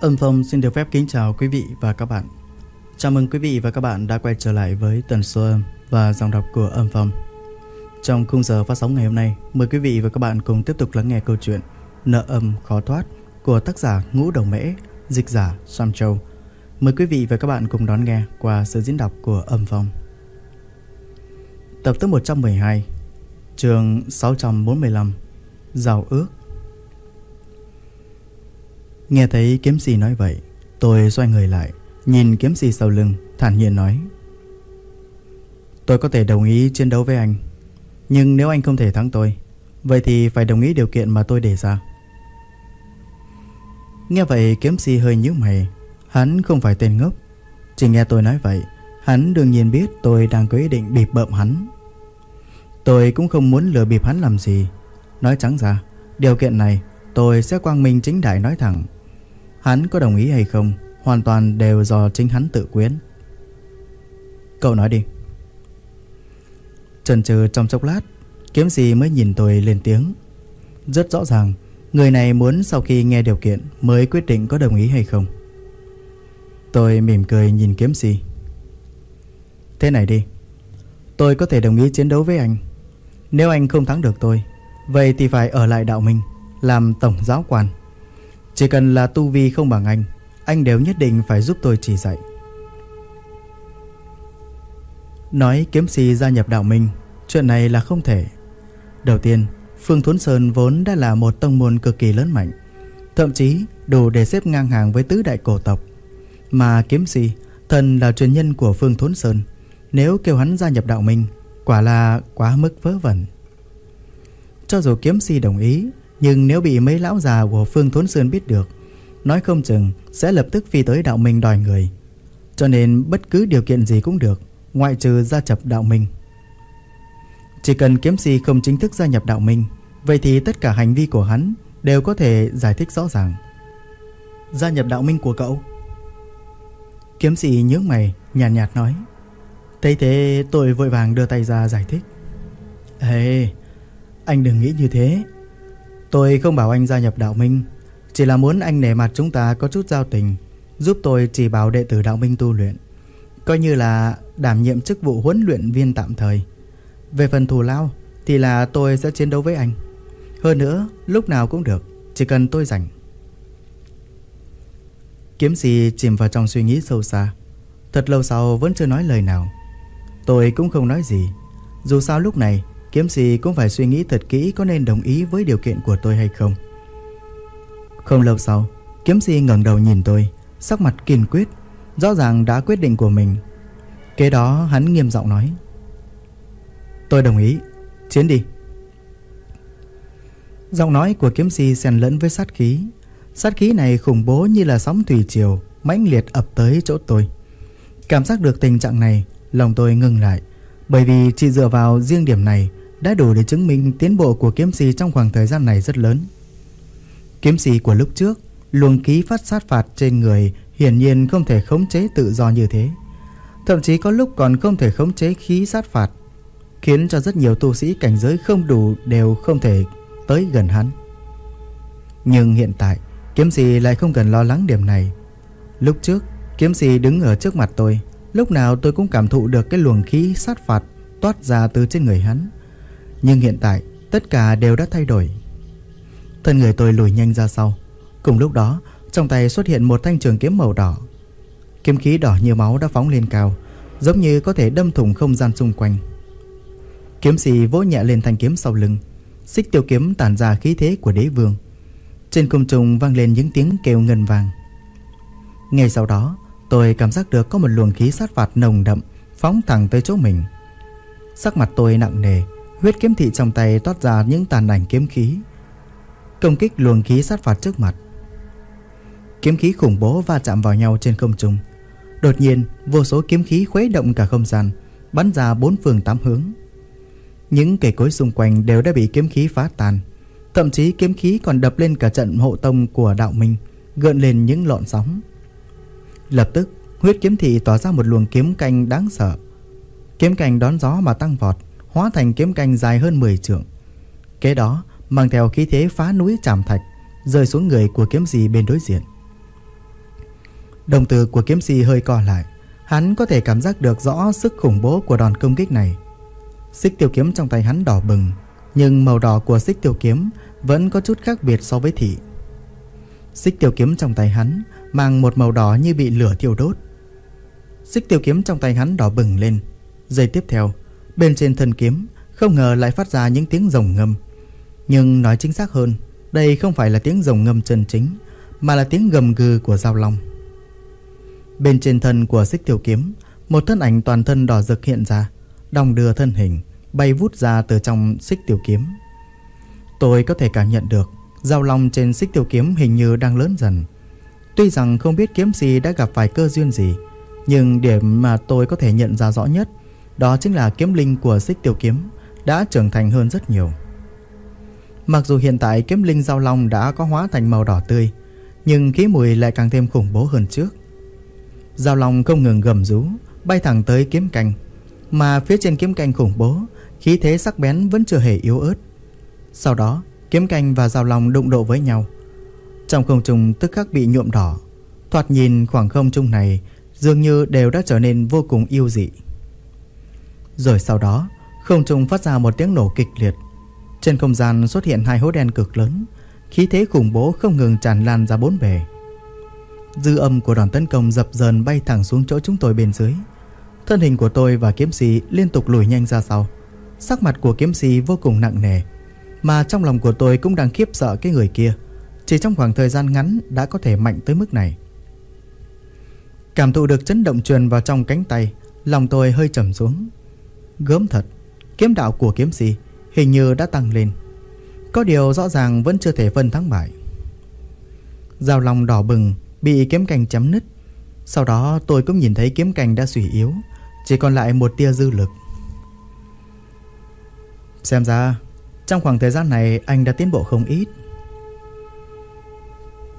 Âm Phong xin được phép kính chào quý vị và các bạn. Chào mừng quý vị và các bạn đã quay trở lại với tần số âm và dòng đọc của Âm Phong. Trong khung giờ phát sóng ngày hôm nay, mời quý vị và các bạn cùng tiếp tục lắng nghe câu chuyện Nợ âm khó thoát của tác giả Ngũ Đồng Mễ, dịch giả Sam Châu. Mời quý vị và các bạn cùng đón nghe qua sự diễn đọc của Âm Phong. Tập thứ 112, trường 645, Giàu ước Nghe thấy kiếm sĩ nói vậy, Tôi xoay người lại, Nhìn kiếm sĩ sau lưng, Thản nhiên nói. Tôi có thể đồng ý chiến đấu với anh, Nhưng nếu anh không thể thắng tôi, Vậy thì phải đồng ý điều kiện mà tôi đề ra. Nghe vậy, kiếm sĩ hơi nhíu mày, Hắn không phải tên ngốc. Chỉ nghe tôi nói vậy, Hắn đương nhiên biết tôi đang có ý định bịp bợm hắn. Tôi cũng không muốn lừa bịp hắn làm gì. Nói trắng ra, Điều kiện này tôi sẽ quang minh chính đại nói thẳng. Hắn có đồng ý hay không Hoàn toàn đều do chính hắn tự quyến. Cậu nói đi. Trần trừ trong chốc lát, Kiếm gì mới nhìn tôi lên tiếng. Rất rõ ràng, Người này muốn sau khi nghe điều kiện Mới quyết định có đồng ý hay không. Tôi mỉm cười nhìn kiếm gì Thế này đi. Tôi có thể đồng ý chiến đấu với anh. Nếu anh không thắng được tôi, Vậy thì phải ở lại đạo minh, Làm tổng giáo quan chỉ cần là tu vi không bằng anh Anh đều nhất định phải giúp tôi chỉ dạy. Nói kiếm si gia nhập đạo minh, Chuyện này là không thể. Đầu tiên, Phương Thuấn Sơn vốn đã là một tông môn cực kỳ lớn mạnh, Thậm chí đủ để xếp ngang hàng với tứ đại cổ tộc. Mà kiếm si, Thần là truyền nhân của Phương Thuấn Sơn, Nếu kêu hắn gia nhập đạo minh, Quả là quá mức vớ vẩn. Cho dù kiếm si đồng ý nhưng nếu bị mấy lão già của Phương Thốn Sơn biết được Nói không chừng sẽ lập tức phi tới đạo minh đòi người. Cho nên bất cứ điều kiện gì cũng được Ngoại trừ gia nhập đạo minh. Chỉ cần kiếm si không chính thức gia nhập đạo minh Vậy thì tất cả hành vi của hắn Đều có thể giải thích rõ ràng. Gia nhập đạo minh của cậu? Kiếm sĩ nhướng mày Nhàn nhạt, nhạt nói. Thấy thế tôi vội vàng đưa tay ra giải thích. Ê Anh đừng nghĩ như thế. Tôi không bảo anh gia nhập đạo minh, Chỉ là muốn anh nể mặt chúng ta có chút giao tình, Giúp tôi chỉ bảo đệ tử đạo minh tu luyện, Coi như là đảm nhiệm chức vụ huấn luyện viên tạm thời. Về phần thù lao Thì là tôi sẽ chiến đấu với anh. Hơn nữa, lúc nào cũng được, Chỉ cần tôi rảnh. Kiếm sĩ chìm vào trong suy nghĩ sâu xa. Thật lâu sau vẫn chưa nói lời nào. Tôi cũng không nói gì. Dù sao lúc này Kiếm gì cũng phải suy nghĩ thật kỹ có nên đồng ý với điều kiện của tôi hay không. Không lâu sau, kiếm gì ngẩng đầu nhìn tôi, sắc mặt kiên quyết, rõ ràng đã quyết định của mình. Kế đó hắn nghiêm giọng nói. Tôi đồng ý, chiến đi. Giọng nói của kiếm sĩ xen lẫn với sát khí. Sát khí này khủng bố như là sóng thủy triều, mãnh liệt ập tới chỗ tôi. Cảm giác được tình trạng này, lòng tôi ngừng lại, bởi vì chỉ dựa vào riêng điểm này đã đủ để chứng minh tiến bộ của kiếm sĩ trong khoảng thời gian này rất lớn. Kiếm sĩ của lúc trước, luồng khí phát sát phạt trên người hiển nhiên không thể khống chế tự do như thế. Thậm chí có lúc còn không thể khống chế khí sát phạt, khiến cho rất nhiều tu sĩ cảnh giới không đủ đều không thể tới gần hắn. Nhưng hiện tại, kiếm sĩ lại không cần lo lắng điểm này. Lúc trước, kiếm sĩ đứng ở trước mặt tôi, lúc nào tôi cũng cảm thụ được cái luồng khí sát phạt toát ra từ trên người hắn. Nhưng hiện tại, tất cả đều đã thay đổi. Thân người tôi lùi nhanh ra sau. Cùng lúc đó, Trong tay xuất hiện một thanh trường kiếm màu đỏ. Kiếm khí đỏ như máu đã phóng lên cao, Giống như có thể đâm thủng không gian xung quanh. Kiếm sĩ vỗ nhẹ lên thanh kiếm sau lưng. Xích tiêu kiếm tản ra khí thế của đế vương. Trên không trung vang lên những tiếng kêu ngân vàng. Ngay sau đó, Tôi cảm giác được có một luồng khí sát phạt nồng đậm Phóng thẳng tới chỗ mình. Sắc mặt tôi nặng nề Huyết kiếm thị trong tay toát ra những tàn ảnh kiếm khí. Công kích luồng khí sát phạt trước mặt. Kiếm khí khủng bố va chạm vào nhau trên không trung. Đột nhiên, vô số kiếm khí khuấy động cả không gian, Bắn ra bốn phương tám hướng. Những cây cối xung quanh đều đã bị kiếm khí phá tan. Thậm chí kiếm khí còn đập lên cả trận hộ tông của đạo minh, Gợn lên những lọn sóng. Lập tức, huyết kiếm thị tỏa ra một luồng kiếm canh đáng sợ. Kiếm canh đón gió mà tăng vọt hóa thành kiếm canh dài hơn 10 trượng. Kế đó, mang theo khí thế phá núi chạm thạch, rơi xuống người của kiếm sĩ bên đối diện. Đồng tử của kiếm sĩ hơi co lại Hắn có thể cảm giác được rõ sức khủng bố của đòn công kích này Xích tiêu kiếm trong tay hắn đỏ bừng Nhưng màu đỏ của xích tiêu kiếm Vẫn có chút khác biệt so với thị Xích tiêu kiếm trong tay hắn Mang một màu đỏ như bị lửa thiêu đốt Xích tiêu kiếm trong tay hắn đỏ bừng lên Giây tiếp theo Bên trên thân kiếm, Không ngờ lại phát ra những tiếng rồng ngâm. Nhưng nói chính xác hơn, Đây không phải là tiếng rồng ngâm chân chính, Mà là tiếng gầm gừ của dao long. Bên trên thân của xích tiêu kiếm, Một thân ảnh toàn thân đỏ rực hiện ra, Đong đưa thân hình, Bay vút ra từ trong xích tiêu kiếm. Tôi có thể cảm nhận được Dao long trên xích tiêu kiếm hình như đang lớn dần. Tuy rằng không biết kiếm gì đã gặp phải cơ duyên gì, Nhưng điểm mà tôi có thể nhận ra rõ nhất đó chính là kiếm linh của xích tiêu kiếm, Đã trưởng thành hơn rất nhiều. Mặc dù hiện tại kiếm linh giao long đã có hóa thành màu đỏ tươi, Nhưng khí mùi lại càng thêm khủng bố hơn trước. Giao long không ngừng gầm rú, Bay thẳng tới kiếm canh, Mà phía trên kiếm canh khủng bố, Khí thế sắc bén vẫn chưa hề yếu ớt. Sau đó, kiếm canh và giao long đụng độ với nhau. Trong không trung tức khắc bị nhuộm đỏ, Thoạt nhìn khoảng không trung này Dường như đều đã trở nên vô cùng yêu dị. Rồi sau đó, Không trung phát ra một tiếng nổ kịch liệt. Trên không gian xuất hiện hai hố đen cực lớn, Khí thế khủng bố không ngừng tràn lan ra bốn bề. Dư âm của đòn tấn công dập dờn bay thẳng xuống chỗ chúng tôi bên dưới. Thân hình của tôi và kiếm sĩ liên tục lùi nhanh ra sau. Sắc mặt của kiếm sĩ vô cùng nặng nề, Mà trong lòng của tôi cũng đang khiếp sợ cái người kia. Chỉ trong khoảng thời gian ngắn đã có thể mạnh tới mức này. Cảm thụ được chấn động truyền vào trong cánh tay, Lòng tôi hơi trầm xuống. Gớm thật. Kiếm đạo của kiếm sĩ hình như đã tăng lên. Có điều rõ ràng vẫn chưa thể phân thắng bại. Giao lòng đỏ bừng, Bị kiếm cành chấm nứt. Sau đó tôi cũng nhìn thấy kiếm cành đã suy yếu, Chỉ còn lại một tia dư lực. Xem ra, Trong khoảng thời gian này anh đã tiến bộ không ít.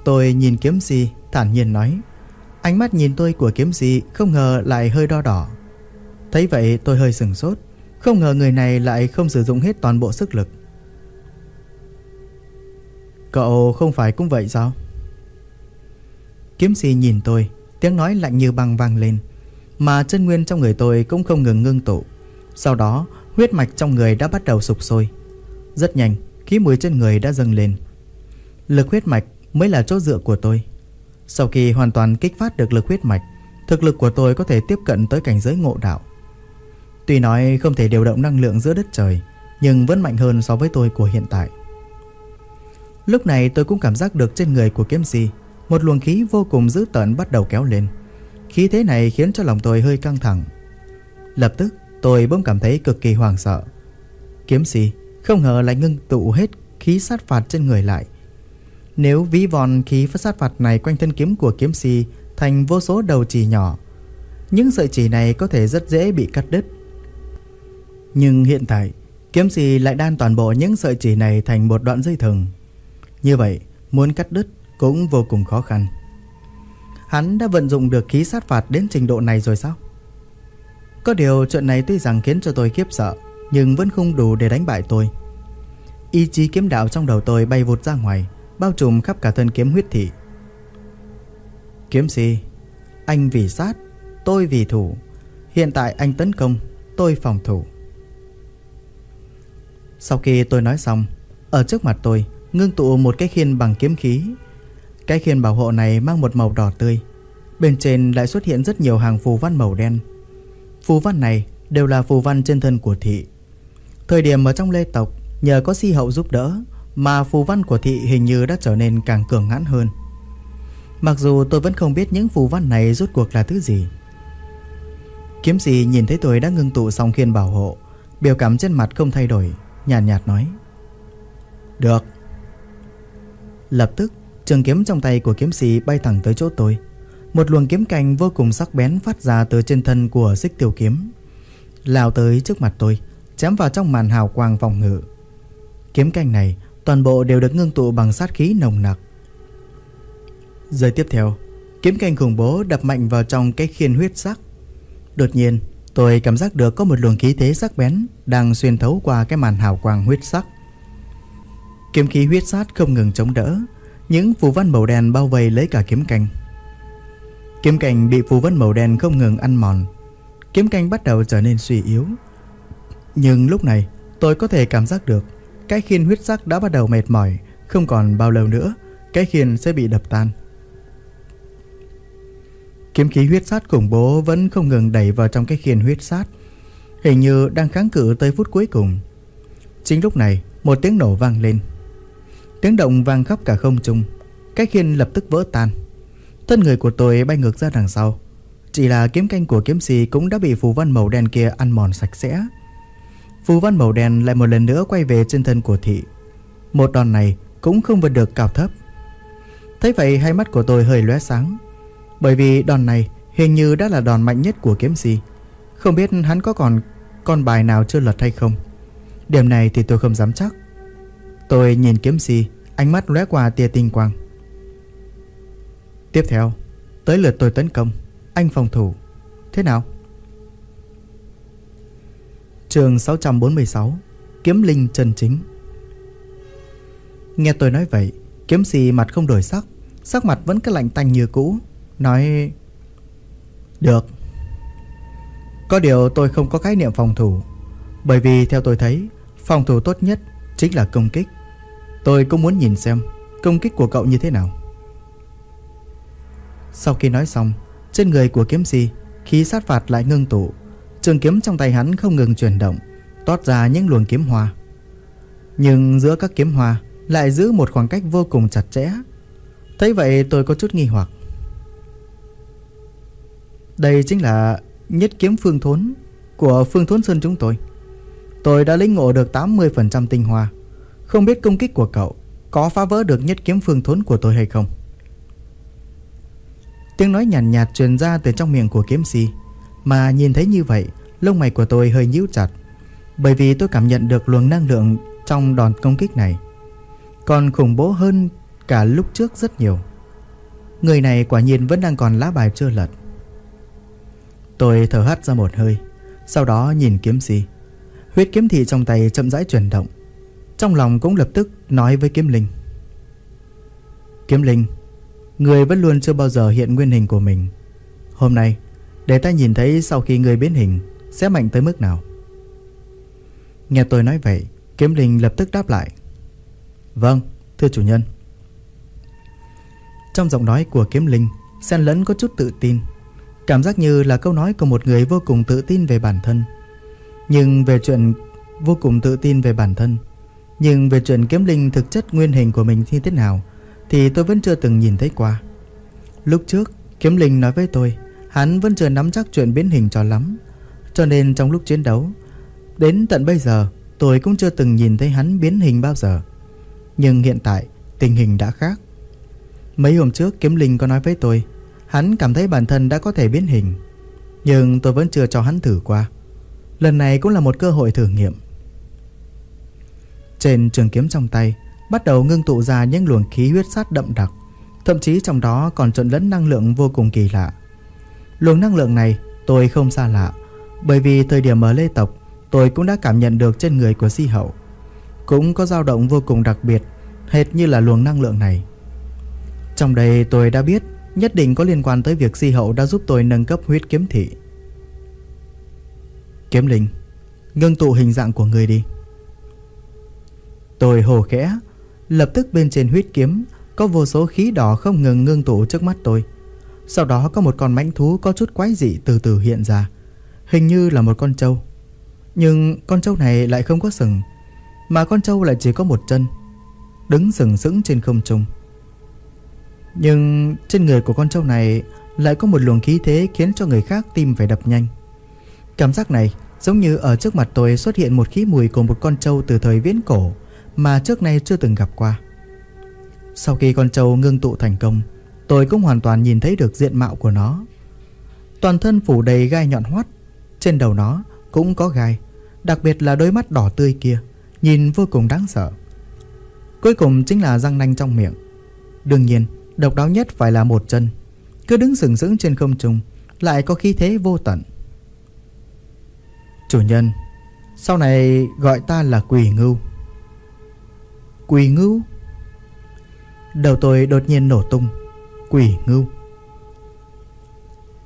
Tôi nhìn kiếm si thản nhiên nói, Ánh mắt nhìn tôi của kiếm si không ngờ lại hơi đo đỏ. Thấy vậy tôi hơi sừng sốt. Không ngờ người này lại không sử dụng hết toàn bộ sức lực. Cậu không phải cũng vậy sao? Kiếm sĩ nhìn tôi, Tiếng nói lạnh như băng vang lên, Mà chân nguyên trong người tôi cũng không ngừng ngưng tụ. Sau đó, huyết mạch trong người đã bắt đầu sụp sôi. Rất nhanh, khí mùi trên người đã dâng lên. Lực huyết mạch mới là chỗ dựa của tôi. Sau khi hoàn toàn kích phát được lực huyết mạch, Thực lực của tôi có thể tiếp cận tới cảnh giới ngộ đạo. Tuy nói không thể điều động năng lượng giữa đất trời, Nhưng vẫn mạnh hơn so với tôi của hiện tại. Lúc này tôi cũng cảm giác được trên người của kiếm si, một luồng khí vô cùng dữ tợn bắt đầu kéo lên. Khí thế này khiến cho lòng tôi hơi căng thẳng. Lập tức, tôi bỗng cảm thấy cực kỳ hoảng sợ. Kiếm si, không ngờ lại ngưng tụ hết khí sát phạt trên người lại. Nếu ví von khí phát sát phạt này quanh thân kiếm của kiếm si Thành vô số đầu chỉ nhỏ, Những sợi chỉ này có thể rất dễ bị cắt đứt. Nhưng hiện tại Kiếm sĩ lại đan toàn bộ những sợi chỉ này thành một đoạn dây thừng Như vậy muốn cắt đứt cũng vô cùng khó khăn. Hắn đã vận dụng được khí sát phạt đến trình độ này rồi sao? Có điều chuyện này tuy rằng khiến cho tôi khiếp sợ, nhưng vẫn không đủ để đánh bại tôi. Ý chí kiếm đạo trong đầu tôi bay vụt ra ngoài, bao trùm khắp cả thân kiếm huyết thị. Kiếm sĩ anh vì sát, tôi vì thủ. Hiện tại anh tấn công, tôi phòng thủ. Sau khi tôi nói xong, ở trước mặt tôi ngưng tụ một cái khiên bằng kiếm khí. Cái khiên bảo hộ này mang một màu đỏ tươi. Bên trên lại xuất hiện rất nhiều hàng phù văn màu đen. Phù văn này đều là phù văn trên thân của thị. Thời điểm ở trong lê tộc Nhờ có si hậu giúp đỡ Mà phù văn của thị hình như đã trở nên càng cường hãn hơn. Mặc dù tôi vẫn không biết những phù văn này rốt cuộc là thứ gì. Kiếm sĩ nhìn thấy tôi đã ngưng tụ xong khiên bảo hộ Biểu cảm trên mặt không thay đổi. Nhàn nhạt, nhạt nói. Được. Lập tức Trường kiếm trong tay của kiếm sĩ bay thẳng tới chỗ tôi. Một luồng kiếm cành vô cùng sắc bén phát ra từ trên thân của xích tiêu kiếm Lao tới trước mặt tôi Chém vào trong màn hào quang phòng ngự. Kiếm canh này Toàn bộ đều được ngưng tụ bằng sát khí nồng nặc. Giây tiếp theo Kiếm canh khủng bố đập mạnh vào trong cái khiên huyết sắc. Đột nhiên Tôi cảm giác được có một luồng khí thế sắc bén Đang xuyên thấu qua cái màn hào quang huyết sắc. Kiếm khí huyết sát không ngừng chống đỡ, những phù văn màu đen bao vây lấy cả kiếm canh Kiếm canh bị phù văn màu đen không ngừng ăn mòn. Kiếm canh bắt đầu trở nên suy yếu. Nhưng lúc này, tôi có thể cảm giác được Cái khiên huyết sắc đã bắt đầu mệt mỏi, Không còn bao lâu nữa, Cái khiên sẽ bị đập tan. Kiếm khí huyết sát khủng bố vẫn không ngừng đẩy vào trong cái khiên huyết sát, Hình như đang kháng cự tới phút cuối cùng. Chính lúc này, Một tiếng nổ vang lên. Tiếng động vang khắp cả không trung, Cái khiên lập tức vỡ tan. Thân người của tôi bay ngược ra đằng sau. Chỉ là kiếm canh của kiếm sĩ Cũng đã bị phù văn màu đen kia ăn mòn sạch sẽ. Phù văn màu đen lại một lần nữa quay về trên thân của thị. Một đòn này cũng không vượt được cao thấp. Thấy vậy, hai mắt của tôi hơi lóe sáng. Bởi vì đòn này hình như đã là đòn mạnh nhất của kiếm si Không biết hắn có còn con bài nào chưa lật hay không. Điểm này thì tôi không dám chắc. Tôi nhìn kiếm si Ánh mắt lóe qua tia tinh quang. Tiếp theo, Tới lượt tôi tấn công. Anh phòng thủ, Thế nào? Trường 646 Kiếm linh chân chính. Nghe tôi nói vậy, Kiếm si mặt không đổi sắc Sắc mặt vẫn cứ lạnh tanh như cũ. Nói, Được. Có điều tôi không có khái niệm phòng thủ, Bởi vì theo tôi thấy, Phòng thủ tốt nhất chính là công kích. Tôi cũng muốn nhìn xem Công kích của cậu như thế nào. Sau khi nói xong, Trên người của kiếm si Khí sát phạt lại ngưng tụ, Trường kiếm trong tay hắn không ngừng chuyển động, Toát ra những luồng kiếm hoa. Nhưng giữa các kiếm hoa Lại giữ một khoảng cách vô cùng chặt chẽ. Thấy vậy tôi có chút nghi hoặc. Đây chính là nhất kiếm phương thốn Của phương thốn sơn chúng tôi. Tôi đã lĩnh ngộ được 80% tinh hoa. Không biết công kích của cậu Có phá vỡ được nhất kiếm phương thốn của tôi hay không? Tiếng nói nhàn nhạt, nhạt truyền ra từ trong miệng của kiếm si Mà nhìn thấy như vậy Lông mày của tôi hơi nhíu chặt Bởi vì tôi cảm nhận được luồng năng lượng Trong đòn công kích này. Còn khủng bố hơn cả lúc trước rất nhiều. Người này quả nhiên vẫn đang còn lá bài chưa lật. Tôi thở hắt ra một hơi, Sau đó nhìn kiếm gì. Huyết kiếm thị trong tay chậm rãi chuyển động, Trong lòng cũng lập tức nói với kiếm linh. Kiếm linh, Người vẫn luôn chưa bao giờ hiện nguyên hình của mình. Hôm nay, Để ta nhìn thấy sau khi người biến hình, Sẽ mạnh tới mức nào? Nghe tôi nói vậy, Kiếm linh lập tức đáp lại. Vâng thưa chủ nhân. Trong giọng nói của kiếm linh, Xen lẫn có chút tự tin. Cảm giác như là câu nói của một người vô cùng tự tin về bản thân. Nhưng về chuyện vô cùng tự tin về bản thân, Nhưng về chuyện kiếm linh thực chất nguyên hình của mình như thế nào, Thì tôi vẫn chưa từng nhìn thấy qua. Lúc trước, kiếm linh nói với tôi, Hắn vẫn chưa nắm chắc chuyện biến hình cho lắm. Cho nên trong lúc chiến đấu, Đến tận bây giờ, Tôi cũng chưa từng nhìn thấy hắn biến hình bao giờ. Nhưng hiện tại, tình hình đã khác. Mấy hôm trước, kiếm linh có nói với tôi Hắn cảm thấy bản thân đã có thể biến hình, Nhưng tôi vẫn chưa cho hắn thử qua. Lần này cũng là một cơ hội thử nghiệm. Trên trường kiếm trong tay, Bắt đầu ngưng tụ ra những luồng khí huyết sát đậm đặc, Thậm chí trong đó còn trộn lẫn năng lượng vô cùng kỳ lạ. Luồng năng lượng này tôi không xa lạ, Bởi vì thời điểm ở Lê Tộc, Tôi cũng đã cảm nhận được trên người của si hậu. Cũng có dao động vô cùng đặc biệt, Hệt như là luồng năng lượng này. Trong đây tôi đã biết Nhất định có liên quan tới việc si hậu đã giúp tôi nâng cấp huyết kiếm thị. Kiếm linh, Ngưng tụ hình dạng của người đi. Tôi hồ khẽ, Lập tức bên trên huyết kiếm Có vô số khí đỏ không ngừng ngưng tụ trước mắt tôi. Sau đó có một con mãnh thú Có chút quái dị từ từ hiện ra, Hình như là một con trâu. Nhưng con trâu này lại không có sừng, Mà con trâu lại chỉ có một chân, Đứng sừng sững trên không trung. Nhưng trên người của con trâu này Lại có một luồng khí thế Khiến cho người khác tim phải đập nhanh Cảm giác này giống như ở trước mặt tôi xuất hiện một khí mùi của một con trâu từ thời viễn cổ mà trước nay chưa từng gặp qua. Sau khi con trâu ngưng tụ thành công, tôi cũng hoàn toàn nhìn thấy được diện mạo của nó. Toàn thân phủ đầy gai nhọn hoắt, trên đầu nó cũng có gai, đặc biệt là đôi mắt đỏ tươi kia, nhìn vô cùng đáng sợ. Cuối cùng chính là răng nanh trong miệng. Đương nhiên, độc đáo nhất phải là một chân, cứ đứng sừng sững trên không trung, lại có khí thế vô tận. Chủ nhân Sau này gọi ta là quỷ ngưu. Quỷ ngưu? Đầu tôi đột nhiên nổ tung. Quỷ ngưu.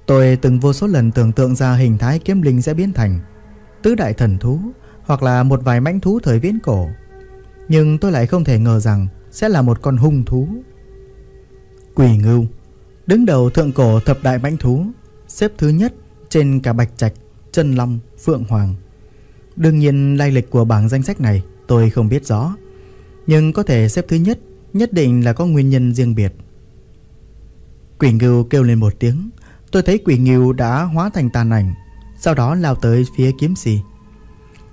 Tôi từng vô số lần tưởng tượng ra hình thái kiếm linh sẽ biến thành Tứ đại thần thú Hoặc là một vài mãnh thú thời viễn cổ. Nhưng tôi lại không thể ngờ rằng Sẽ là một con hung thú. Quỷ ngưu Đứng đầu thượng cổ thập đại mãnh thú Xếp thứ nhất trên cả bạch trạch Chân long, phượng hoàng. Đương nhiên lai lịch của bảng danh sách này Tôi không biết rõ Nhưng có thể xếp thứ nhất Nhất định là có nguyên nhân riêng biệt. Quỷ ngưu kêu lên một tiếng Tôi thấy quỷ ngưu đã hóa thành tàn ảnh Sau đó lao tới phía kiếm Sĩ.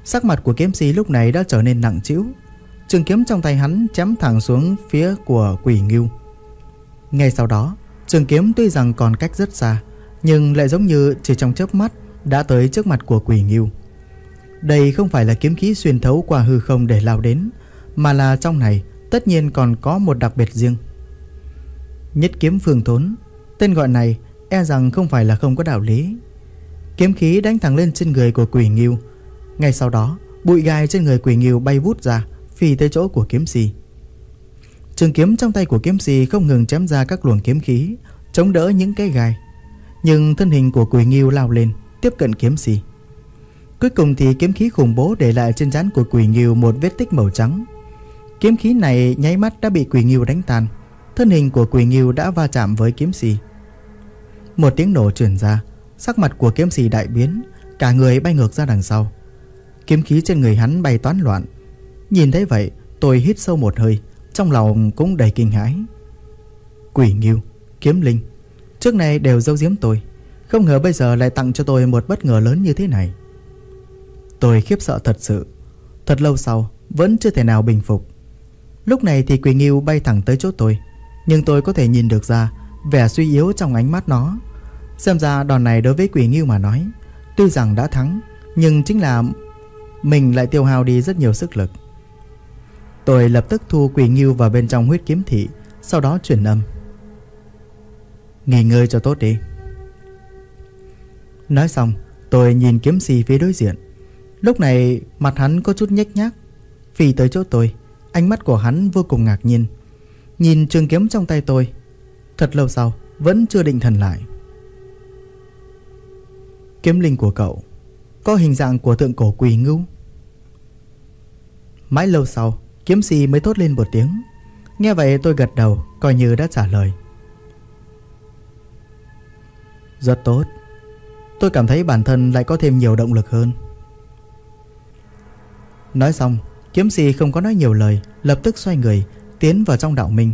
Sắc mặt của kiếm Sĩ lúc này đã trở nên nặng trĩu Trường kiếm trong tay hắn chém thẳng xuống phía của quỷ ngưu. Ngay sau đó, Trường kiếm tuy rằng còn cách rất xa, Nhưng lại giống như chỉ trong chớp mắt Đã tới trước mặt của quỷ nghiêu. Đây không phải là kiếm khí xuyên thấu qua hư không để lao đến, Mà là trong này tất nhiên còn có một đặc biệt riêng. Nhất kiếm phương thốn, Tên gọi này e rằng không phải là không có đạo lý. Kiếm khí đánh thẳng lên trên người của quỷ nghiêu. Ngay sau đó, Bụi gai trên người quỷ nghiêu bay vút ra Phi tới chỗ của kiếm si Trường kiếm trong tay của kiếm sĩ không ngừng chém ra các luồng kiếm khí, Chống đỡ những cái gai. Nhưng thân hình của quỷ nghiêu lao lên, Tiếp cận kiếm sĩ. Cuối cùng thì kiếm khí khủng bố để lại trên trán của quỷ nghiêu một vết tích màu trắng. Kiếm khí này nháy mắt đã bị quỷ nghiêu đánh tan, Thân hình của quỷ nghiêu đã va chạm với kiếm sĩ. Một tiếng nổ truyền ra, Sắc mặt của kiếm sĩ đại biến, Cả người bay ngược ra đằng sau. Kiếm khí trên người hắn bay toán loạn. Nhìn thấy vậy, tôi hít sâu một hơi. Trong lòng cũng đầy kinh hãi. Quỷ nghiêu, kiếm linh Trước này đều giấu giếm tôi. Không ngờ bây giờ lại tặng cho tôi một bất ngờ lớn như thế này. Tôi khiếp sợ thật sự. Thật lâu sau Vẫn chưa thể nào bình phục. Lúc này thì quỷ nghiêu bay thẳng tới chỗ tôi. Nhưng tôi có thể nhìn được ra Vẻ suy yếu trong ánh mắt nó. Xem ra đòn này đối với quỷ nghiêu mà nói Tuy rằng đã thắng Nhưng chính là Mình lại tiêu hao đi rất nhiều sức lực. Tôi lập tức thu quỷ nghiêu vào bên trong huyết kiếm thị, Sau đó chuyển âm. Nghỉ ngơi cho tốt đi. Nói xong, Tôi nhìn kiếm si phía đối diện. Lúc này, mặt hắn có chút nhếch nhác. Phi tới chỗ tôi, Ánh mắt của hắn vô cùng ngạc nhiên. Nhìn trường kiếm trong tay tôi, Thật lâu sau, Vẫn chưa định thần lại. Kiếm linh của cậu, Có hình dạng của tượng cổ quỳ ngưu. Mãi lâu sau Kiếm sĩ mới thốt lên một tiếng. Nghe vậy tôi gật đầu, Coi như đã trả lời. Rất tốt. Tôi cảm thấy bản thân lại có thêm nhiều động lực hơn. Nói xong, Kiếm sĩ không có nói nhiều lời, Lập tức xoay người, Tiến vào trong đạo minh.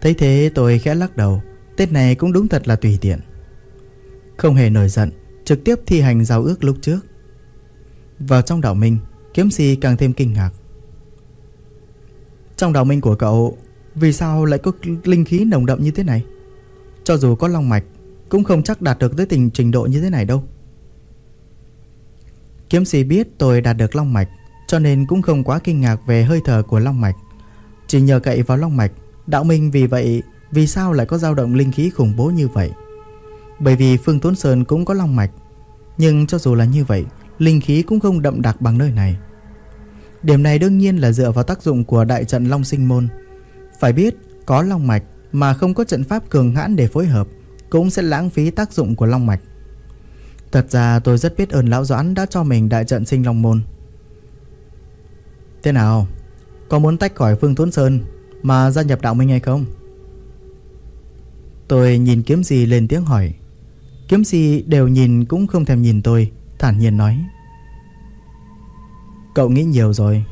Thấy thế tôi khẽ lắc đầu Tết này cũng đúng thật là tùy tiện. Không hề nổi giận, Trực tiếp thi hành giao ước lúc trước. Vào trong đạo minh, Kiếm sĩ càng thêm kinh ngạc. Trong đạo minh của cậu, Vì sao lại có linh khí nồng đậm như thế này? Cho dù có long mạch, Cũng không chắc đạt được tới tình trình độ như thế này đâu. Kiếm sĩ biết tôi đạt được long mạch, cho nên cũng không quá kinh ngạc về hơi thở của Long Mạch. Chỉ nhờ cậy vào Long Mạch, Đạo Minh vì vậy, Vì sao lại có dao động linh khí khủng bố như vậy? Bởi vì Phương Tốn Sơn cũng có Long Mạch, Nhưng cho dù là như vậy, Linh khí cũng không đậm đặc bằng nơi này. Điểm này đương nhiên là dựa vào tác dụng của đại trận Long Sinh Môn. Phải biết, có Long Mạch mà không có trận pháp cường hãn để phối hợp, Cũng sẽ lãng phí tác dụng của Long Mạch. Thật ra tôi rất biết ơn Lão Doãn đã cho mình đại trận sinh Long Môn. Thế nào? Có muốn tách khỏi Phương Thốn Sơn Mà gia nhập đạo minh hay không? Tôi nhìn kiếm gì lên tiếng hỏi. Kiếm gì đều nhìn cũng không thèm nhìn tôi, Thản nhiên nói. Cậu nghĩ nhiều rồi.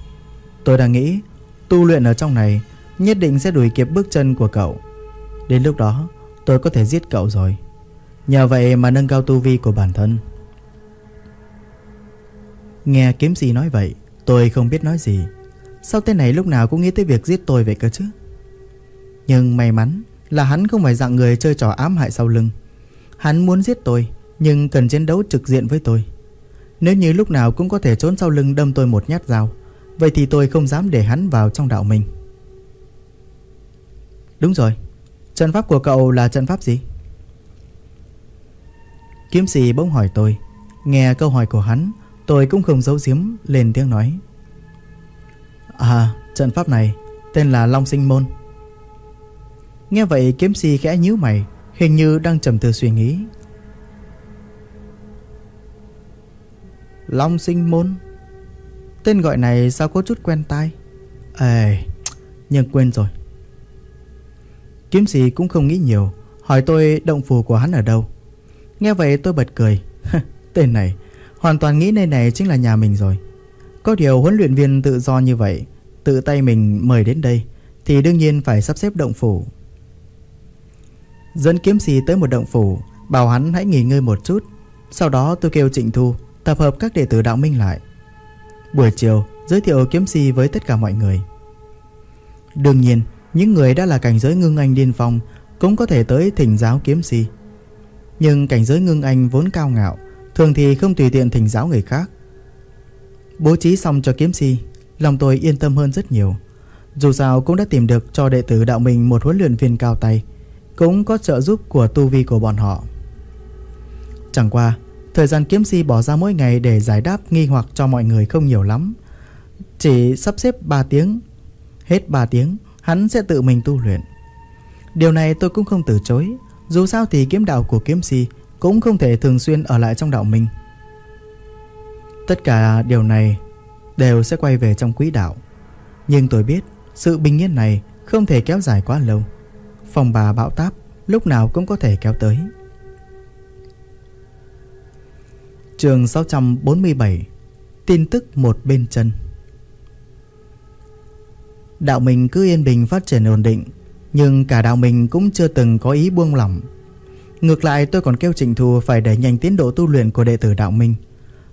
Tôi đang nghĩ, Tu luyện ở trong này Nhất định sẽ đuổi kịp bước chân của cậu. Đến lúc đó, tôi có thể giết cậu rồi. Nhờ vậy mà nâng cao tu vi của bản thân. Nghe kiếm sĩ nói vậy, Tôi không biết nói gì. Sao tên này lúc nào cũng nghĩ tới việc giết tôi vậy cơ chứ? Nhưng may mắn là hắn không phải dạng người chơi trò ám hại sau lưng. Hắn muốn giết tôi, Nhưng cần chiến đấu trực diện với tôi. Nếu như lúc nào cũng có thể trốn sau lưng đâm tôi một nhát dao, Vậy thì tôi không dám để hắn vào trong đạo mình. Đúng rồi, Trận pháp của cậu là trận pháp gì? Kiếm sĩ bỗng hỏi tôi, Nghe câu hỏi của hắn, Tôi cũng không giấu giếm, lên tiếng nói. À trận pháp này Tên là Long Sinh Môn. Nghe vậy, kiếm sĩ khẽ nhíu mày, Hình như đang trầm tư suy nghĩ. Long sinh môn. Tên gọi này sao có chút quen tai? Ê, Nhưng quên rồi. Kiếm sĩ cũng không nghĩ nhiều, Hỏi tôi động phủ của hắn ở đâu. Nghe vậy tôi bật cười. Tên này, Hoàn toàn nghĩ nơi này chính là nhà mình rồi. Có điều huấn luyện viên tự do như vậy, Tự tay mình mời đến đây, Thì đương nhiên phải sắp xếp động phủ. Dẫn kiếm sĩ tới một động phủ, Bảo hắn hãy nghỉ ngơi một chút, Sau đó tôi kêu Trịnh Thu. Tập hợp các đệ tử đạo minh lại. Buổi chiều, giới thiệu kiếm si với tất cả mọi người. Đương nhiên, Những người đã là cảnh giới ngưng anh điên phong Cũng có thể tới thỉnh giáo kiếm si. Nhưng cảnh giới ngưng anh vốn cao ngạo, Thường thì không tùy tiện thỉnh giáo người khác. Bố trí xong cho kiếm si, Lòng tôi yên tâm hơn rất nhiều. Dù sao cũng đã tìm được cho đệ tử đạo mình Một huấn luyện viên cao tay, Cũng có trợ giúp của tu vi của bọn họ. Chẳng qua Thời gian kiếm si bỏ ra mỗi ngày để giải đáp nghi hoặc cho mọi người không nhiều lắm. Chỉ sắp xếp 3 tiếng, Hết 3 tiếng, Hắn sẽ tự mình tu luyện. Điều này tôi cũng không từ chối. Dù sao thì kiếm đạo của kiếm si Cũng không thể thường xuyên ở lại trong đạo mình. Tất cả điều này Đều sẽ quay về trong quỹ đạo. Nhưng tôi biết Sự bình yên này không thể kéo dài quá lâu. Phòng bà bão táp Lúc nào cũng có thể kéo tới. Trường 647 Tin tức một bên chân. Đạo mình cứ yên bình phát triển ổn định, Nhưng cả đạo mình cũng chưa từng có ý buông lỏng. Ngược lại, tôi còn kêu Trịnh Thù phải đẩy nhanh tiến độ tu luyện của đệ tử đạo minh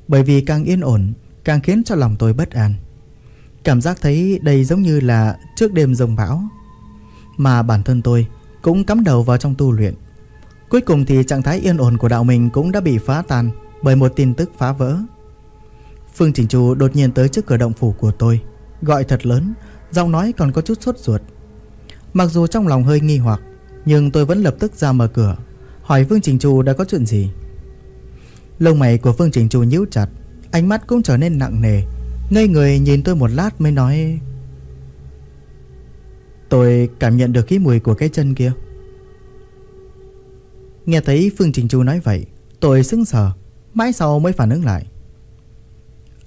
Bởi vì càng yên ổn, Càng khiến cho lòng tôi bất an. Cảm giác thấy đây giống như là trước đêm rồng bão, Mà bản thân tôi cũng cắm đầu vào trong tu luyện. Cuối cùng thì trạng thái yên ổn của đạo mình cũng đã bị phá tan bởi một tin tức phá vỡ. Phương Trình Chu đột nhiên tới trước cửa động phủ của tôi, gọi thật lớn, giọng nói còn có chút sốt ruột. Mặc dù trong lòng hơi nghi hoặc, nhưng tôi vẫn lập tức ra mở cửa, hỏi Phương Trình Chu đã có chuyện gì. Lông mày của Phương Trình Chu nhíu chặt, ánh mắt cũng trở nên nặng nề, ngây người nhìn tôi một lát mới nói Tôi cảm nhận được cái mùi của cái chân kia Nghe thấy Phương Trình Chu nói vậy Tôi sững sờ Mãi sau mới phản ứng lại.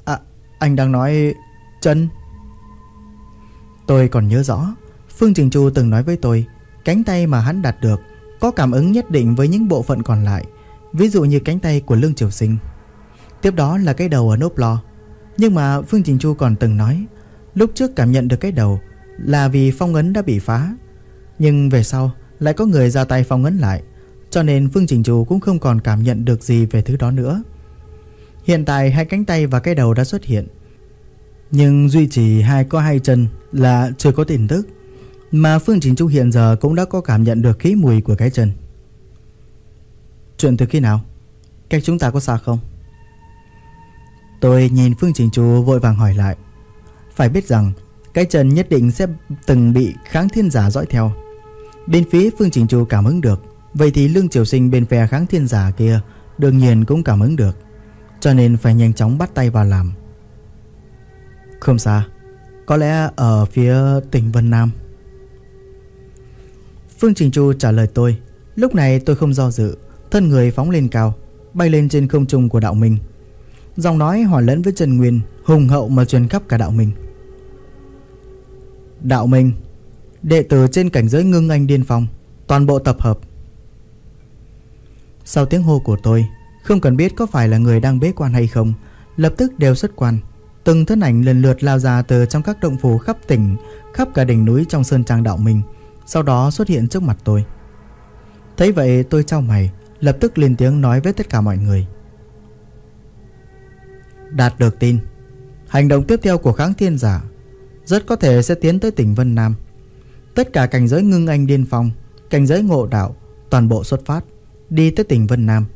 À anh đang nói chân Tôi còn nhớ rõ, Phương Trình Chu từng nói với tôi, Cánh tay mà hắn đạt được Có cảm ứng nhất định với những bộ phận còn lại, Ví dụ như cánh tay của Lương Triều Sinh. Tiếp đó là cái đầu ở nốt lo. Nhưng mà Phương Trình Chu còn từng nói, Lúc trước cảm nhận được cái đầu Là vì phong ấn đã bị phá, Nhưng về sau lại có người ra tay phong ấn lại cho nên Phương Trình Trù cũng không còn cảm nhận được gì về thứ đó nữa. Hiện tại hai cánh tay và cái đầu đã xuất hiện. Nhưng duy trì hai có hai chân là chưa có tin tức, Mà Phương Trình Trù hiện giờ cũng đã có cảm nhận được khí mùi của cái chân. Chuyện từ khi nào? Cách chúng ta có xa không? Tôi nhìn Phương Trình Trù vội vàng hỏi lại. Phải biết rằng, Cái chân nhất định sẽ từng bị kháng thiên giả dõi theo. Bên phía Phương Trình Trù cảm ứng được. Vậy thì Lương Triều Sinh bên phe kháng thiên giả kia Đương nhiên cũng cảm ứng được, Cho nên phải nhanh chóng bắt tay vào làm. Không xa, Có lẽ ở phía tỉnh Vân Nam. Phương Trình Chu trả lời tôi, Lúc này tôi không do dự, Thân người phóng lên cao, Bay lên trên không trung của đạo minh. Dòng nói hòa lẫn với Trần Nguyên, Hùng hậu mà truyền khắp cả đạo minh. Đạo minh, Đệ tử trên cảnh giới ngưng anh điên phong, Toàn bộ tập hợp sau tiếng hô của tôi, Không cần biết có phải là người đang bế quan hay không, Lập tức đều xuất quan. Từng thân ảnh lần lượt lao ra từ trong các động phủ khắp tỉnh, Khắp cả đỉnh núi trong sơn trang đạo mình Sau đó xuất hiện trước mặt tôi. Thấy vậy, tôi trao mày, Lập tức lên tiếng nói với tất cả mọi người. Đạt được tin. Hành động tiếp theo của kháng thiên giả Rất có thể sẽ tiến tới tỉnh Vân Nam. Tất cả cảnh giới ngưng anh điên phong, Cảnh giới ngộ đạo, Toàn bộ xuất phát. Đi tới tỉnh Vân Nam.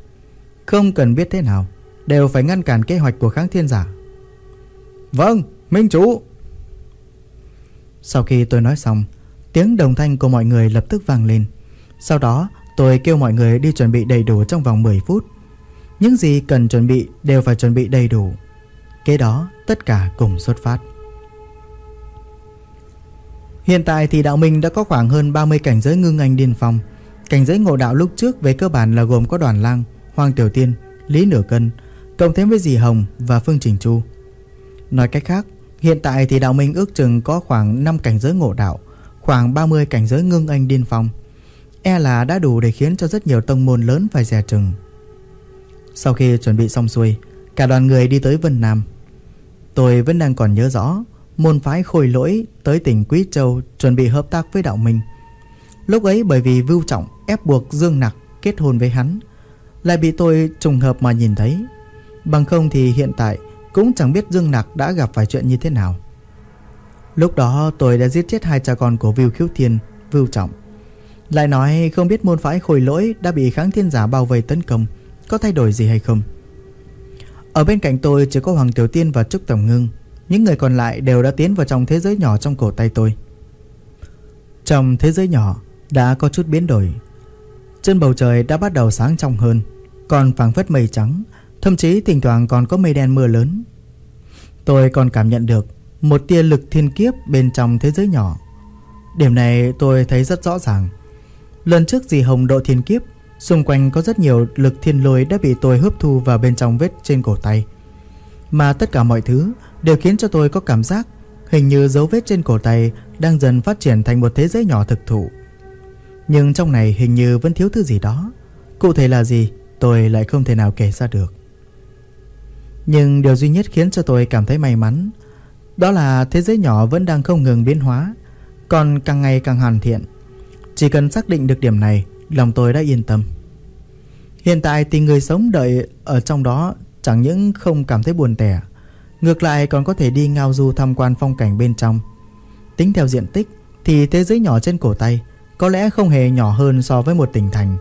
Không cần biết thế nào Đều phải ngăn cản kế hoạch của kháng thiên giả. Vâng, Minh Chủ. Sau khi tôi nói xong Tiếng đồng thanh của mọi người lập tức vang lên. Sau đó tôi kêu mọi người đi chuẩn bị đầy đủ trong vòng 10 phút. Những gì cần chuẩn bị đều phải chuẩn bị đầy đủ. Kế đó tất cả cùng xuất phát. Hiện tại thì đạo minh đã có khoảng hơn 30 cảnh giới ngưng anh điên phong. Cảnh giới ngộ đạo lúc trước về cơ bản là gồm có đoàn lang, Hoàng Tiểu Tiên, Lý Nửa Cân, Cộng thêm với dì Hồng và Phương Trình Chu. Nói cách khác Hiện tại thì đạo minh ước chừng có khoảng 5 cảnh giới ngộ đạo Khoảng 30 cảnh giới ngưng anh điên phong. E là đã đủ để khiến cho rất nhiều tông môn lớn phải dè chừng. Sau khi chuẩn bị xong xuôi Cả đoàn người đi tới Vân Nam. Tôi vẫn đang còn nhớ rõ Môn phái khôi lỗi tới tỉnh Quý Châu Chuẩn bị hợp tác với đạo minh. Lúc ấy bởi vì Vưu Trọng ép buộc Dương Nặc kết hôn với hắn, Lại bị tôi trùng hợp mà nhìn thấy. Bằng không thì hiện tại Cũng chẳng biết Dương Nặc đã gặp phải chuyện như thế nào. Lúc đó tôi đã giết chết hai cha con của Vưu Khiếu Thiên, Vưu Trọng. Lại nói không biết môn phái khôi lỗi Đã bị kháng thiên giả bao vây tấn công, Có thay đổi gì hay không. Ở bên cạnh tôi chỉ có Hoàng Tiểu Tiên và Trúc Tổng Ngưng, Những người còn lại đều đã tiến vào trong thế giới nhỏ trong cổ tay tôi. Trong thế giới nhỏ đã có chút biến đổi. Trên bầu trời đã bắt đầu sáng trong hơn, Còn phảng phất mây trắng, Thậm chí thỉnh thoảng còn có mây đen mưa lớn. Tôi còn cảm nhận được Một tia lực thiên kiếp bên trong thế giới nhỏ. Điểm này tôi thấy rất rõ ràng. Lần trước dì Hồng độ thiên kiếp, Xung quanh có rất nhiều lực thiên lôi đã bị tôi hấp thu vào bên trong vết trên cổ tay. Mà tất cả mọi thứ đều khiến cho tôi có cảm giác Hình như dấu vết trên cổ tay đang dần phát triển thành một thế giới nhỏ thực thụ. Nhưng trong này hình như vẫn thiếu thứ gì đó. Cụ thể là gì, tôi lại không thể nào kể ra được. Nhưng điều duy nhất khiến cho tôi cảm thấy may mắn, Đó là thế giới nhỏ vẫn đang không ngừng biến hóa, Còn càng ngày càng hoàn thiện. Chỉ cần xác định được điểm này, Lòng tôi đã yên tâm. Hiện tại thì người sống đợi ở trong đó Chẳng những không cảm thấy buồn tẻ, Ngược lại còn có thể đi ngao du tham quan phong cảnh bên trong. Tính theo diện tích Thì thế giới nhỏ trên cổ tay có lẽ không hề nhỏ hơn so với một tỉnh thành.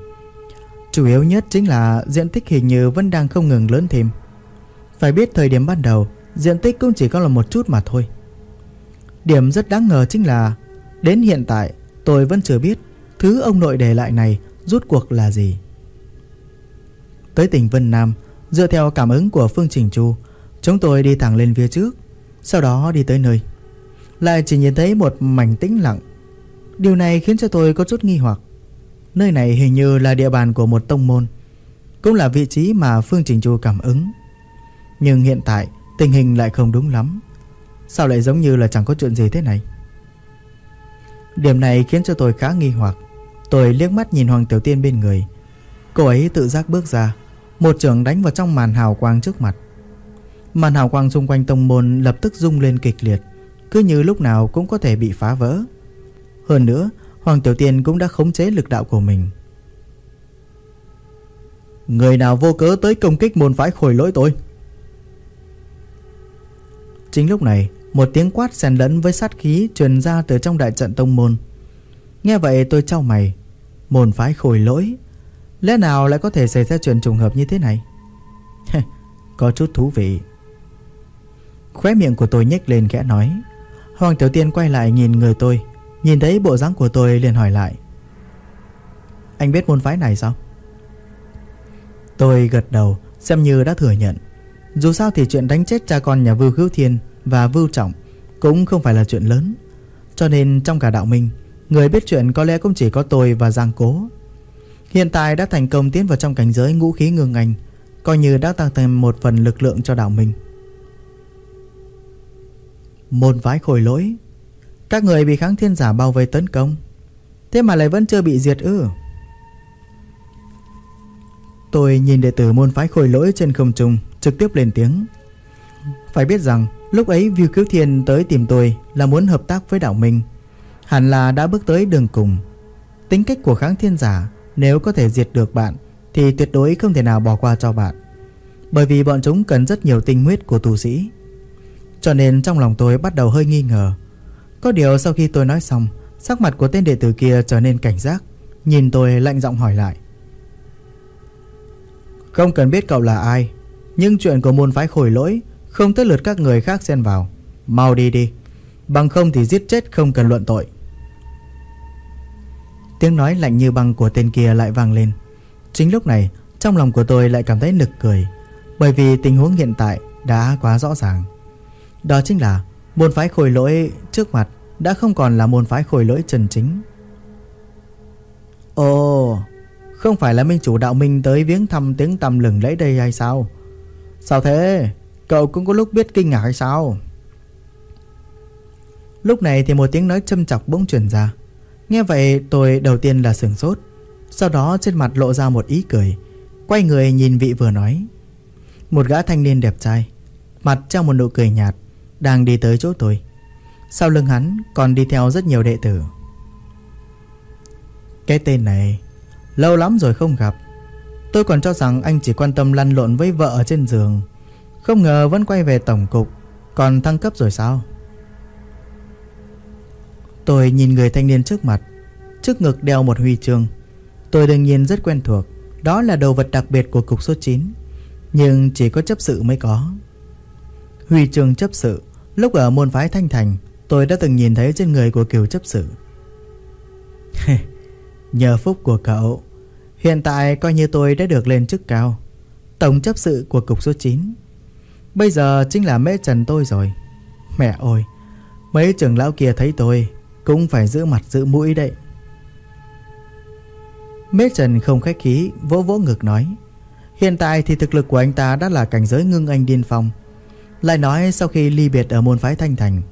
Chủ yếu nhất chính là diện tích hình như vẫn đang không ngừng lớn thêm. Phải biết thời điểm ban đầu, Diện tích cũng chỉ có là một chút mà thôi. Điểm rất đáng ngờ chính là, Đến hiện tại, tôi vẫn chưa biết Thứ ông nội để lại này Rút cuộc là gì. Tới tỉnh Vân Nam, Dựa theo cảm ứng của Phương Trình Chu, Chúng tôi đi thẳng lên phía trước, Sau đó đi tới nơi. Lại chỉ nhìn thấy một mảnh tĩnh lặng Điều này khiến cho tôi có chút nghi hoặc. Nơi này hình như là địa bàn của một tông môn, Cũng là vị trí mà Phương Trình Chu cảm ứng. Nhưng hiện tại, tình hình lại không đúng lắm. Sao lại giống như là chẳng có chuyện gì thế này? Điểm này khiến cho tôi khá nghi hoặc. Tôi liếc mắt nhìn Hoàng Tiểu Tiên bên người. Cô ấy tự giác bước ra, Một trường đánh vào trong màn hào quang trước mặt. Màn hào quang xung quanh tông môn lập tức rung lên kịch liệt, Cứ như lúc nào cũng có thể bị phá vỡ. Hơn nữa, Hoàng Tiểu Tiên cũng đã khống chế lực đạo của mình. Người nào vô cớ tới công kích môn phái khôi lỗi tôi? Chính lúc này, Một tiếng quát xen lẫn với sát khí Truyền ra từ trong đại trận tông môn. Nghe vậy tôi trao mày. Môn phái khôi lỗi? Lẽ nào lại có thể xảy ra chuyện trùng hợp như thế này? Có chút thú vị. Khóe miệng của tôi nhếch lên khẽ nói. Hoàng Tiểu Tiên quay lại nhìn người tôi. Nhìn thấy bộ dáng của tôi liền hỏi lại Anh biết môn phái này sao Tôi gật đầu Xem như đã thừa nhận dù sao thì chuyện đánh chết cha con nhà Vưu Khứu Thiên và Vưu Trọng cũng không phải là chuyện lớn. Cho nên trong cả đạo minh, người biết chuyện có lẽ cũng chỉ có tôi và Giang Cố. Hiện tại đã thành công tiến vào trong cảnh giới ngũ khí ngưng anh, coi như đã tăng thêm một phần lực lượng cho đạo minh. Môn phái khôi lỗi các người bị kháng thiên giả bao vây tấn công Thế mà lại vẫn chưa bị diệt ư Tôi nhìn đệ tử môn phái khôi lỗi trên không trung, trực tiếp lên tiếng. Phải biết rằng, lúc ấy Viu Cứu Thiên tới tìm tôi là muốn hợp tác với đạo minh. Hẳn là đã bước tới đường cùng. Tính cách của kháng thiên giả, nếu có thể diệt được bạn, thì tuyệt đối không thể nào bỏ qua cho bạn. Bởi vì bọn chúng cần rất nhiều tinh huyết của tu sĩ. Cho nên trong lòng tôi bắt đầu hơi nghi ngờ. Có điều sau khi tôi nói xong, sắc mặt của tên đệ tử kia trở nên cảnh giác, nhìn tôi lạnh giọng hỏi lại. Không cần biết cậu là ai nhưng chuyện của môn phái khổi lỗi Không tới lượt các người khác xen vào. Mau đi đi Bằng không thì giết chết không cần luận tội. Tiếng nói lạnh như băng của tên kia lại vang lên. Chính lúc này Trong lòng của tôi lại cảm thấy nực cười Bởi vì tình huống hiện tại đã quá rõ ràng. Đó chính là Môn phái khôi lỗi trước mặt Đã không còn là môn phái khôi lỗi chân chính Ồ, Không phải là minh chủ đạo minh tới viếng thăm tiếng tầm lừng lẫy đây hay sao Sao thế? Cậu cũng có lúc biết kinh ngạc hay sao? Lúc này thì một tiếng nói châm chọc bỗng truyền ra. Nghe vậy, tôi đầu tiên là sửng sốt. Sau đó trên mặt lộ ra một ý cười. Quay người nhìn vị vừa nói. Một gã thanh niên đẹp trai. Mặt treo một nụ cười nhạt. Đang đi tới chỗ tôi. Sau lưng hắn còn đi theo rất nhiều đệ tử. Cái tên này, Lâu lắm rồi không gặp. Tôi còn cho rằng anh chỉ quan tâm lăn lộn với vợ ở trên giường. Không ngờ vẫn quay về tổng cục, Còn thăng cấp rồi sao? Tôi nhìn người thanh niên trước mặt, Trước ngực đeo một huy chương. Tôi đương nhiên rất quen thuộc, Đó là đồ vật đặc biệt của cục số 9 Nhưng chỉ có chấp sự mới có. Huy chương chấp sự. Lúc ở môn phái Thanh Thành, Tôi đã từng nhìn thấy trên người của kiều chấp sự. Nhờ phúc của cậu, Hiện tại coi như tôi đã được lên chức cao, Tổng chấp sự của cục số 9 Bây giờ chính là mễ trần tôi rồi. Mẹ ơi, Mấy trưởng lão kia thấy tôi Cũng phải giữ mặt giữ mũi đấy. Mễ trần không khách khí, Vỗ vỗ ngực nói, Hiện tại thì thực lực của anh ta đã là cảnh giới ngưng anh điên phong lại nói sau khi ly biệt ở môn phái Thanh Thành,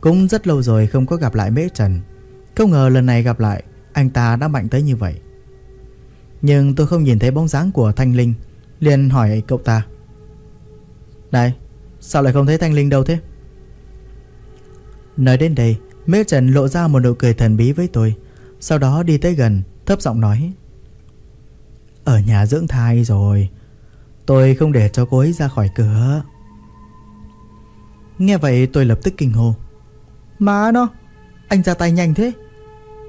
Cũng rất lâu rồi không có gặp lại Mễ Trần. Không ngờ lần này gặp lại, Anh ta đã mạnh tới như vậy. Nhưng tôi không nhìn thấy bóng dáng của Thanh Linh, liền hỏi cậu ta. Này, Sao lại không thấy Thanh Linh đâu thế? Nói đến đây, Mễ Trần lộ ra một nụ cười thần bí với tôi, Sau đó đi tới gần, Thấp giọng nói. Ở nhà dưỡng thai rồi, Tôi không để cho cô ấy ra khỏi cửa. Nghe vậy tôi lập tức kinh hồ Má nó, Anh ra tay nhanh thế.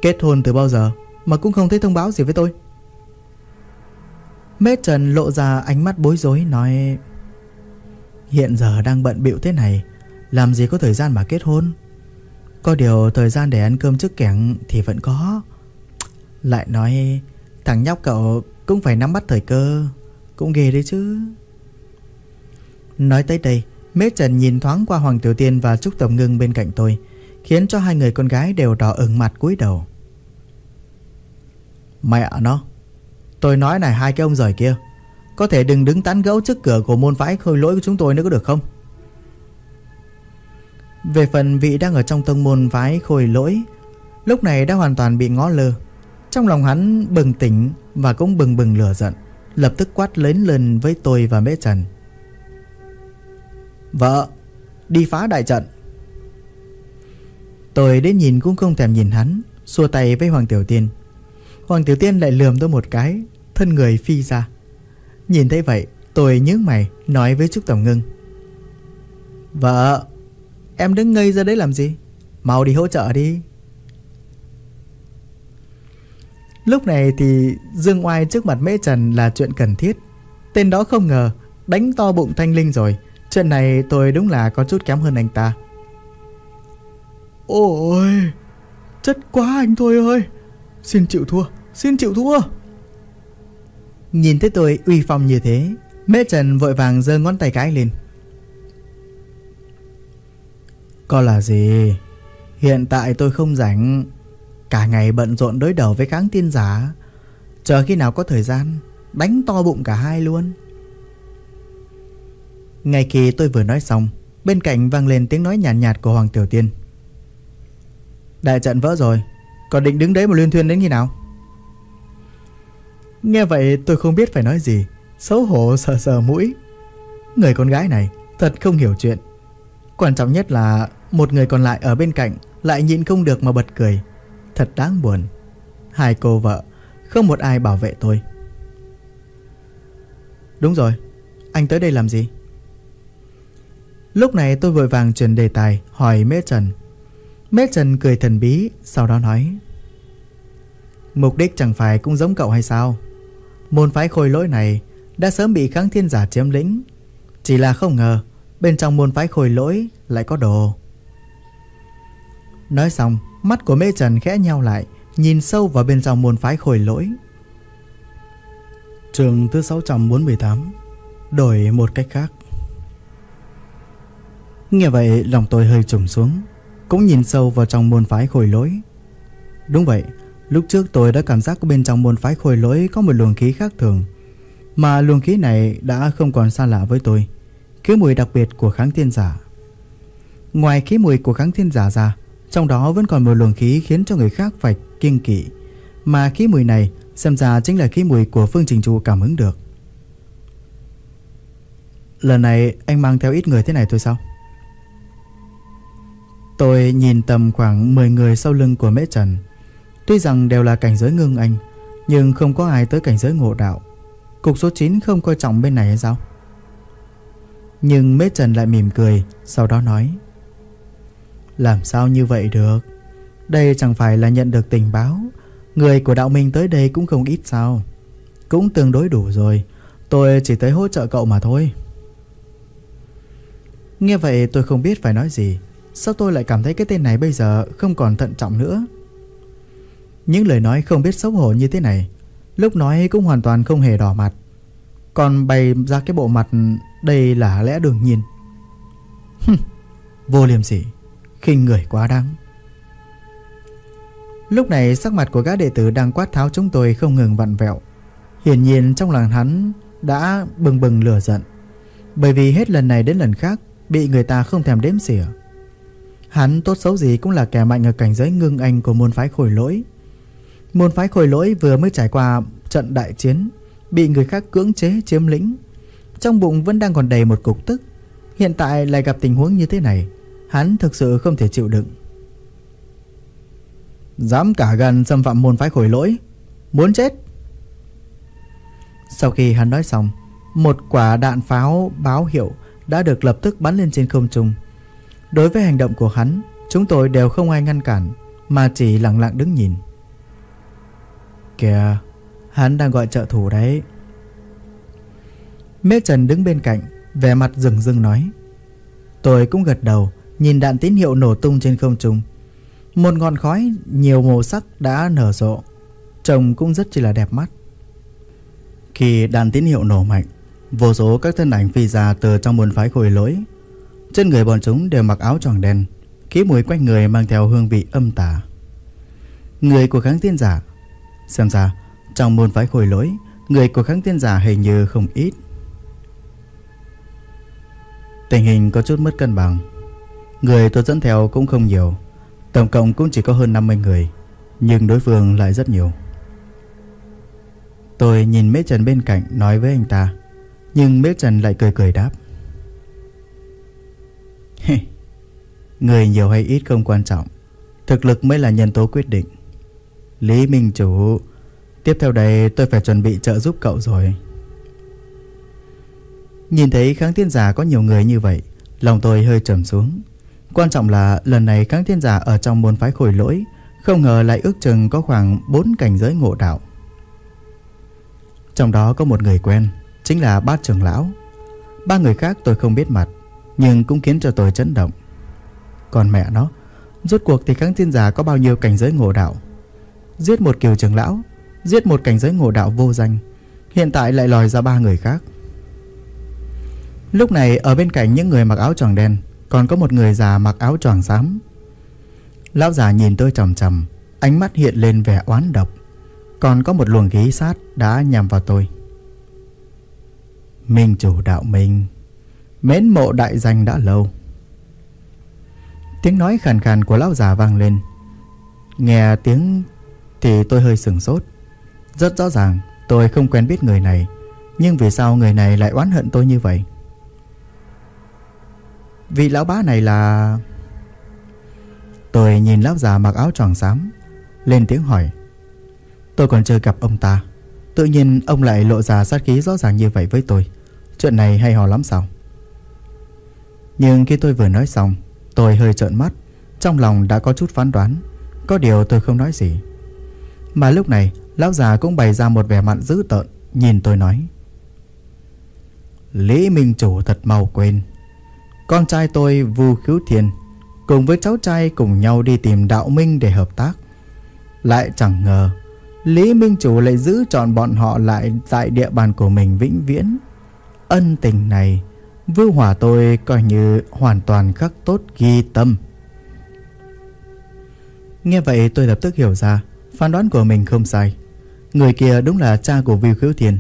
Kết hôn từ bao giờ Mà cũng không thấy thông báo gì với tôi. Mết Trần lộ ra ánh mắt bối rối, nói, Hiện giờ đang bận bịu thế này, Làm gì có thời gian mà kết hôn? Có điều thời gian để ăn cơm trước kẻng thì vẫn có. Lại nói, Thằng nhóc cậu cũng phải nắm bắt thời cơ, Cũng ghê đấy chứ. Nói tới đây Mễ Trần nhìn thoáng qua Hoàng Tiểu Tiên và Trúc Tổng Ngưng bên cạnh tôi, Khiến cho hai người con gái đều đỏ ửng mặt cúi đầu. Mẹ nó, Tôi nói này hai cái ông rời kia, Có thể đừng đứng tán gẫu trước cửa của môn phái khôi lỗi của chúng tôi nữa có được không? Về phần vị đang ở trong tông môn phái khôi lỗi, Lúc này đã hoàn toàn bị ngó lơ. Trong lòng hắn bừng tỉnh Và cũng bừng bừng lửa giận, Lập tức quát lớn lên với tôi và mễ trần. Vợ, Đi phá đại trận. Tôi đến nhìn cũng không thèm nhìn hắn, Xua tay với Hoàng Tiểu Tiên. Hoàng Tiểu Tiên lại lườm tôi một cái, Thân người phi ra. Nhìn thấy vậy, tôi nhướng mày, Nói với Trúc Tổng Ngưng. Vợ, Em đứng ngây ra đấy làm gì? Mau đi hỗ trợ đi. Lúc này thì Dương oai trước mặt Mễ Trần là chuyện cần thiết. Tên đó không ngờ, Đánh to bụng Thanh Linh rồi Chuyện này tôi đúng là có chút kém hơn anh ta. Ôi, Chất quá anh thôi ơi. Xin chịu thua, Xin chịu thua. Nhìn thấy tôi uy phong như thế, Mễ Trần vội vàng giơ ngón tay cái lên. Có là gì? Hiện tại tôi không rảnh. Cả ngày bận rộn đối đầu với kháng tiên giả. Chờ khi nào có thời gian, Đánh to bụng cả hai luôn. Ngay khi tôi vừa nói xong Bên cạnh vang lên tiếng nói nhàn nhạt, nhạt của Hoàng Tiểu Tiên. Đại trận vỡ rồi Còn định đứng đấy mà liên thuyên đến khi nào? Nghe vậy tôi không biết phải nói gì Xấu hổ sờ sờ mũi. Người con gái này thật không hiểu chuyện. Quan trọng nhất là Một người còn lại ở bên cạnh Lại nhịn không được mà bật cười. Thật đáng buồn. Hai cô vợ Không một ai bảo vệ tôi. Đúng rồi Anh tới đây làm gì? Lúc này tôi vội vàng chuyển đề tài Hỏi Mễ Trần Mễ Trần cười thần bí Sau đó nói Mục đích chẳng phải cũng giống cậu hay sao Môn phái khôi lỗi này đã sớm bị kháng thiên giả chiếm lĩnh. Chỉ là không ngờ bên trong môn phái khôi lỗi lại có đồ. Nói xong, mắt của Mê Trần khẽ nhau lại, nhìn sâu vào bên trong môn phái khôi lỗi. Trường thứ 648 Đổi một cách khác Nghe vậy, lòng tôi hơi trùng xuống, Cũng nhìn sâu vào trong môn phái khôi lỗi. Đúng vậy, Lúc trước tôi đã cảm giác bên trong môn phái khôi lỗi có một luồng khí khác thường, Mà luồng khí này đã không còn xa lạ với tôi, Khí mùi đặc biệt của kháng thiên giả. Ngoài khí mùi của kháng thiên giả ra, Trong đó vẫn còn một luồng khí khiến cho người khác phải kiêng kỵ, Mà khí mùi này xem ra chính là khí mùi của Phương Trình Chu cảm ứng được. Lần này anh mang theo ít người thế này thôi sao? Tôi nhìn tầm khoảng 10 người sau lưng của Mễ Trần. Tuy rằng đều là cảnh giới ngưng anh, Nhưng không có ai tới cảnh giới ngộ đạo. Cục số 9 không coi trọng bên này hay sao? Nhưng Mễ Trần lại mỉm cười, Sau đó nói, Làm sao như vậy được? Đây chẳng phải là nhận được tình báo. Người của đạo minh tới đây cũng không ít sao. Cũng tương đối đủ rồi. Tôi chỉ tới hỗ trợ cậu mà thôi. Nghe vậy tôi không biết phải nói gì. Sao tôi lại cảm thấy cái tên này bây giờ không còn thận trọng nữa? Những lời nói không biết xấu hổ như thế này, Lúc nói cũng hoàn toàn không hề đỏ mặt. Còn bày ra cái bộ mặt Đây là lẽ đương nhiên. Vô liêm sỉ, khinh người quá đáng. Lúc này sắc mặt của gã đệ tử đang quát tháo chúng tôi không ngừng vặn vẹo. Hiển nhiên trong lòng hắn đã bừng bừng lửa giận. Bởi vì hết lần này đến lần khác Bị người ta không thèm đếm xỉa. Hắn tốt xấu gì cũng là kẻ mạnh ở cảnh giới ngưng anh của môn phái khôi lỗi. Môn phái khôi lỗi vừa mới trải qua trận đại chiến, Bị người khác cưỡng chế, chiếm lĩnh. Trong bụng vẫn đang còn đầy một cục tức. Hiện tại lại gặp tình huống như thế này, Hắn thực sự không thể chịu đựng. Dám cả gần xâm phạm môn phái khôi lỗi, Muốn chết? Sau khi hắn nói xong, Một quả đạn pháo báo hiệu Đã được lập tức bắn lên trên không trung. Đối với hành động của hắn, Chúng tôi đều không ai ngăn cản, Mà chỉ lặng lặng đứng nhìn. Kìa, Hắn đang gọi trợ thủ đấy. Mê Trần đứng bên cạnh, Vẻ mặt rừng rưng nói. Tôi cũng gật đầu, Nhìn đạn tín hiệu nổ tung trên không trung. Một ngọn khói, nhiều màu sắc đã nở rộ. Trông cũng rất chỉ là đẹp mắt. Khi đạn tín hiệu nổ mạnh, Vô số các thân ảnh phi ra từ trong môn phái khôi lỗi trên người bọn chúng đều mặc áo tròn đen, Khí mùi quanh người mang theo hương vị âm tà. Người của kháng tiên giả, Xem ra Trong môn phái khôi lỗi, Người của kháng tiên giả hình như không ít. Tình hình có chút mất cân bằng, Người tôi dẫn theo cũng không nhiều, Tổng cộng cũng chỉ có hơn 50 người, Nhưng đối phương lại rất nhiều. Tôi nhìn Mễ Trần bên cạnh nói với anh ta, Nhưng Mễ Trần lại cười cười đáp. Người nhiều hay ít không quan trọng. Thực lực mới là nhân tố quyết định. Lý Minh Chủ, Tiếp theo đây tôi phải chuẩn bị trợ giúp cậu rồi. Nhìn thấy kháng thiên giả có nhiều người như vậy, Lòng tôi hơi trầm xuống. Quan trọng là lần này kháng thiên giả ở trong môn phái khôi lỗi, Không ngờ lại ước chừng có khoảng 4 cảnh giới ngộ đạo. Trong đó có một người quen, Chính là bát trưởng lão. Ba người khác tôi không biết mặt nhưng cũng khiến cho tôi chấn động. Còn mẹ nó Rốt cuộc thì kháng thiên giả có bao nhiêu cảnh giới ngộ đạo? Giết một kiều trưởng lão Giết một cảnh giới ngộ đạo vô danh Hiện tại lại lòi ra ba người khác. Lúc này ở bên cạnh những người mặc áo tròn đen Còn có một người già mặc áo tròn xám. Lão già nhìn tôi trầm trầm, Ánh mắt hiện lên vẻ oán độc. Còn có một luồng khí sát đã nhằm vào tôi. Minh chủ đạo minh. Mến mộ đại danh đã lâu. Tiếng nói khàn khàn của lão già vang lên. Nghe tiếng thì tôi hơi sừng sốt. Rất rõ ràng, tôi không quen biết người này, Nhưng vì sao người này lại oán hận tôi như vậy? Vị lão bá này là Tôi nhìn lão già mặc áo tròn xám, Lên tiếng hỏi. Tôi còn chưa gặp ông ta. Tự nhiên ông lại lộ ra sát khí rõ ràng như vậy với tôi. Chuyện này hay hò lắm sao? Nhưng khi tôi vừa nói xong, Tôi hơi trợn mắt. Trong lòng đã có chút phán đoán. Có điều tôi không nói gì. Mà lúc này, Lão già cũng bày ra một vẻ mặt dữ tợn, Nhìn tôi nói. Lý Minh Chủ thật mau quên. Con trai tôi, Vu Khiếu Thiên, Cùng với cháu trai cùng nhau đi tìm đạo minh để hợp tác. Lại chẳng ngờ, Lý Minh Chủ lại giữ chọn bọn họ lại tại địa bàn của mình vĩnh viễn. Ân tình này Vưu hỏa tôi coi như hoàn toàn khắc tốt ghi tâm. Nghe vậy tôi lập tức hiểu ra, Phán đoán của mình không sai. Người kia đúng là cha của Vưu Khiếu Thiên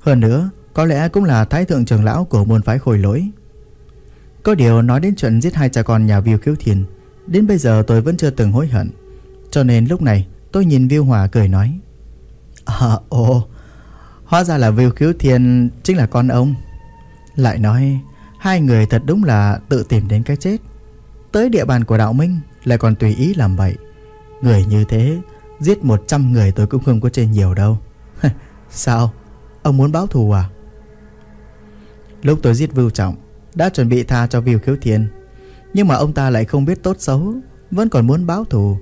Hơn nữa, Có lẽ cũng là thái thượng trưởng lão của môn phái khôi lỗi. Có điều nói đến chuyện giết hai cha con nhà Vưu Khiếu Thiên Đến bây giờ tôi vẫn chưa từng hối hận. Cho nên lúc này, tôi nhìn Viu Hòa cười nói À ồ, Hóa ra là Viu Khiếu Thiên chính là con ông. Lại nói, Hai người thật đúng là tự tìm đến cái chết. Tới địa bàn của đạo minh Lại còn tùy ý làm vậy. Người như thế, Giết 100 người tôi cũng không có trên nhiều đâu. Sao? Ông muốn báo thù à? Lúc tôi giết Vưu Trọng, Đã chuẩn bị tha cho Vưu Khiếu Thiên, Nhưng mà ông ta lại không biết tốt xấu, Vẫn còn muốn báo thù.